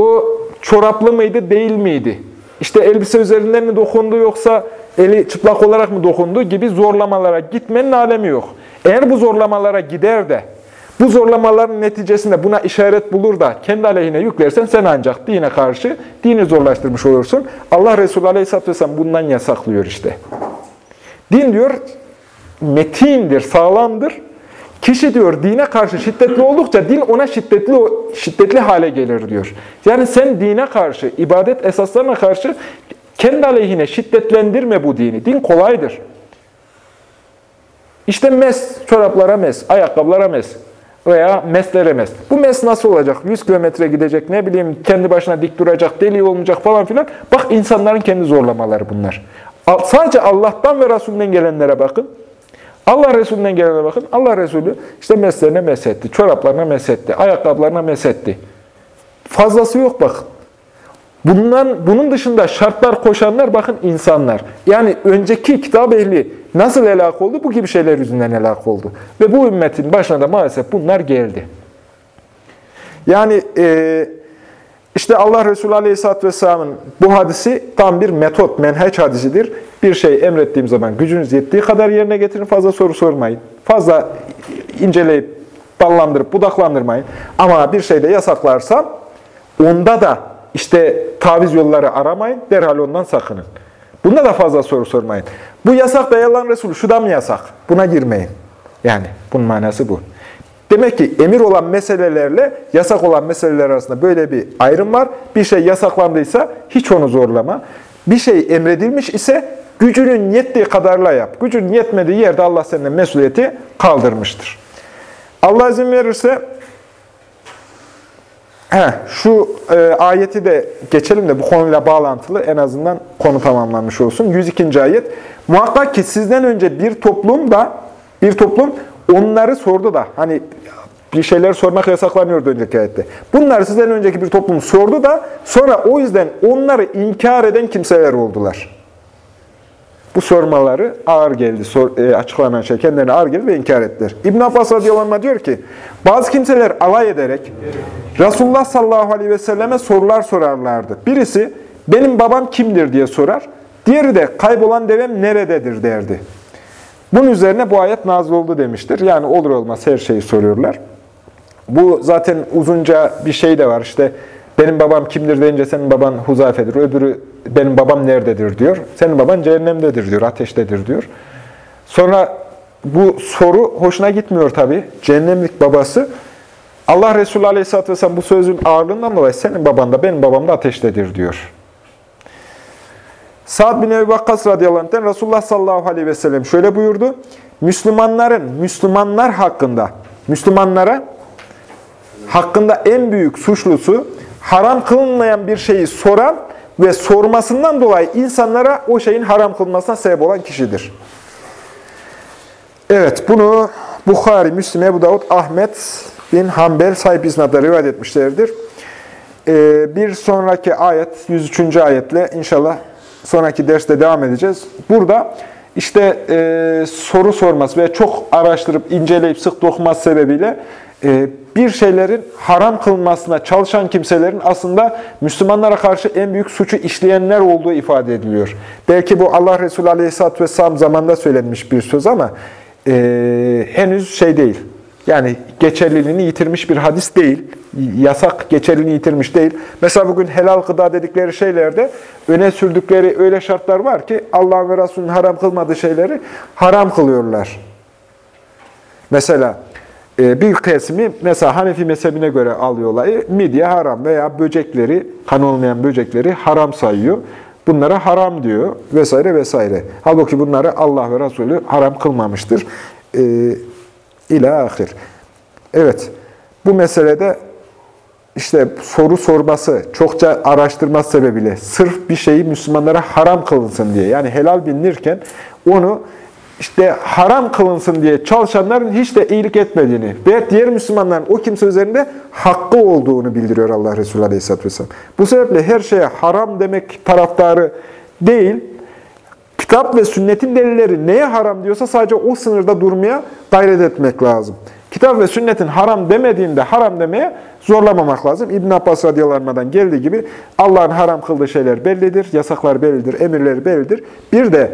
o çoraplı mıydı, değil miydi? İşte elbise üzerinden mi dokundu yoksa eli çıplak olarak mı dokundu gibi zorlamalara gitmenin alemi yok. Eğer bu zorlamalara gider de bu zorlamaların neticesinde buna işaret bulur da kendi aleyhine yüklersen sen ancak dine karşı dini zorlaştırmış olursun. Allah Resulü Aleyhisselatü Vesselam bundan yasaklıyor işte. Din diyor metindir, sağlamdır. Kişi diyor dine karşı şiddetli oldukça din ona şiddetli şiddetli hale gelir diyor. Yani sen dine karşı, ibadet esaslarına karşı kendi aleyhine şiddetlendirme bu dini. Din kolaydır. İşte mes, çoraplara mes, ayakkabılara mes veya meslere mes. Bu mes nasıl olacak? 100 kilometre gidecek, ne bileyim kendi başına dik duracak, deli olmayacak falan filan. Bak insanların kendi zorlamaları bunlar. Sadece Allah'tan ve Resulünden gelenlere bakın. Allah Resulü'nden gelene bakın. Allah Resulü işte meslerine mesetti, çoraplarına mesetti, ayakkabılarına mesetti. Fazlası yok bakın. Bundan, bunun dışında şartlar koşanlar bakın insanlar. Yani önceki kitap ehli nasıl helak oldu? Bu gibi şeyler yüzünden helak oldu. Ve bu ümmetin başına da maalesef bunlar geldi. Yani e, işte Allah Resulü Aleyhisselatü Vesselam'ın bu hadisi tam bir metot, menheç hadisidir. Bir şey emrettiğim zaman gücünüz yettiği kadar yerine getirin, fazla soru sormayın. Fazla inceleyip, ballandırıp, budaklandırmayın. Ama bir şeyde yasaklarsam, onda da işte taviz yolları aramayın, derhal ondan sakının. Bunda da fazla soru sormayın. Bu yasak da yalan Resulü, şu da mı yasak? Buna girmeyin. Yani bunun manası bu. Demek ki emir olan meselelerle yasak olan meseleler arasında böyle bir ayrım var. Bir şey yasaklandıysa hiç onu zorlama. Bir şey emredilmiş ise gücünün yettiği kadarla yap. Gücün yetmediği yerde Allah senden mesuliyeti kaldırmıştır. Allah izin verirse he, şu e, ayeti de geçelim de bu konuyla bağlantılı en azından konu tamamlanmış olsun. 102. ayet. Muhakkak ki sizden önce bir toplum da bir toplum Onları sordu da, hani bir şeyler sormak yasaklanıyordu önceki ayette. Bunları sizden önceki bir toplum sordu da, sonra o yüzden onları inkar eden kimseler oldular. Bu sormaları ağır geldi, sor, e, açıklanan şey kendilerine ağır geldi ve inkar ettiler. İbn Abbas radıyallahu diyor ki, bazı kimseler alay ederek Resulullah sallallahu aleyhi ve selleme sorular sorarlardı. Birisi, benim babam kimdir diye sorar, diğeri de kaybolan devem nerededir derdi. Bunun üzerine bu ayet nazil oldu demiştir. Yani olur olmaz her şeyi soruyorlar. Bu zaten uzunca bir şey de var. İşte benim babam kimdir deyince senin baban Huzafe'dir. Öbürü benim babam nerededir diyor. Senin baban cehennemdedir diyor, ateştedir diyor. Sonra bu soru hoşuna gitmiyor tabii. Cehennemlik babası. Allah Resulü Aleyhisselatü Vesselam bu sözün ağırlığından dolayı senin baban da benim babam da ateştedir diyor. Sa'd bin Ebu Vakkas radıyallahu anh'ten Resulullah sallallahu aleyhi ve sellem şöyle buyurdu. Müslümanların, Müslümanlar hakkında, Müslümanlara hakkında en büyük suçlusu haram kılınmayan bir şeyi soran ve sormasından dolayı insanlara o şeyin haram kılınmasına sebep olan kişidir. Evet, bunu Bukhari, Müslim, Ebu Davud, Ahmet bin Hanbel sahip isnatla rivayet etmişlerdir. Ee, bir sonraki ayet, 103. ayetle inşallah sonraki derste devam edeceğiz. Burada işte e, soru sorması ve çok araştırıp, inceleyip, sık dokuması sebebiyle bir şeylerin haram kılmasına çalışan kimselerin aslında Müslümanlara karşı en büyük suçu işleyenler olduğu ifade ediliyor. Belki bu Allah Resulü Aleyhisselatü Vesselam zamanında söylenmiş bir söz ama e, henüz şey değil. Yani geçerliliğini yitirmiş bir hadis değil. Yasak geçerliliğini yitirmiş değil. Mesela bugün helal gıda dedikleri şeylerde öne sürdükleri öyle şartlar var ki Allah ve Resulünün haram kılmadığı şeyleri haram kılıyorlar. Mesela bir kesimi mesela Hanefi mezhebine göre alıyor olayı. Midye haram veya böcekleri, kan olmayan böcekleri haram sayıyor. Bunlara haram diyor vesaire vesaire. Halbuki bunları Allah ve Resulü haram kılmamıştır. Ee, İlâ ahir. Evet, bu meselede işte soru sorması, çokça araştırması sebebiyle sırf bir şeyi Müslümanlara haram kılınsın diye, yani helal bilinirken onu işte haram kılınsın diye çalışanların hiç de iyilik etmediğini ve diğer Müslümanların o kimse üzerinde hakkı olduğunu bildiriyor Allah Resulü Aleyhisselatü Vesselam. Bu sebeple her şeye haram demek taraftarı değil, Kitap ve sünnetin delilleri neye haram diyorsa sadece o sınırda durmaya gayret etmek lazım. Kitap ve sünnetin haram demediğinde haram demeye zorlamamak lazım. İbn Abbas radıyallahu geldiği gibi Allah'ın haram kıldığı şeyler bellidir, yasaklar bellidir, emirleri bellidir. Bir de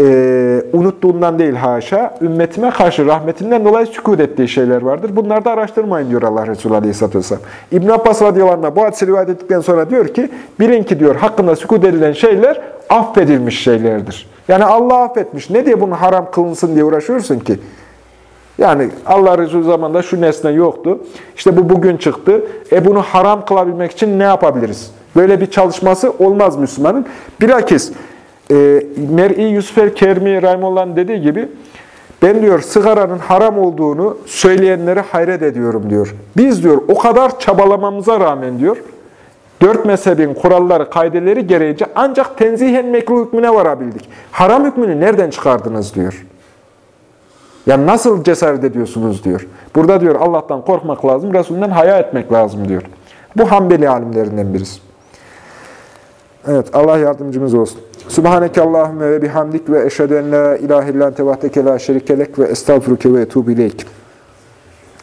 e, unuttuğundan değil haşa, ümmetime karşı rahmetinden dolayı sükut ettiği şeyler vardır. Bunları da araştırmayın diyor Allah Resulü Aleyhisselatü Vesselam. İbn Abbas radıyallahu bu hadisi rivayet ettikten sonra diyor ki, bilin ki diyor hakkında sükut edilen şeyler affedilmiş şeylerdir. Yani Allah affetmiş. Ne diye bunu haram kılınsın diye uğraşıyorsun ki? Yani Allah Resulü zamanında şu nesne yoktu. İşte bu bugün çıktı. E bunu haram kılabilmek için ne yapabiliriz? Böyle bir çalışması olmaz Müslümanın. Bilakis e, Mer'i Yusuf el-Kermi Rahimullah'ın dediği gibi ben diyor sigaranın haram olduğunu söyleyenlere hayret ediyorum diyor. Biz diyor o kadar çabalamamıza rağmen diyor dört mezhebin kuralları, kaideleri gereğince ancak tenzihen mekruh hükmüne varabildik. Haram hükmünü nereden çıkardınız diyor. Ya nasıl cesaret ediyorsunuz diyor. Burada diyor Allah'tan korkmak lazım, Resulünden haya etmek lazım diyor. Bu Hanbeli alimlerinden birisi. Evet, Allah yardımcımız olsun. Subhaneke Allahümme ve bihamdik ve eşhedü ilahe illan tevahdeke la şerikelek ve estağfuruke ve etubu.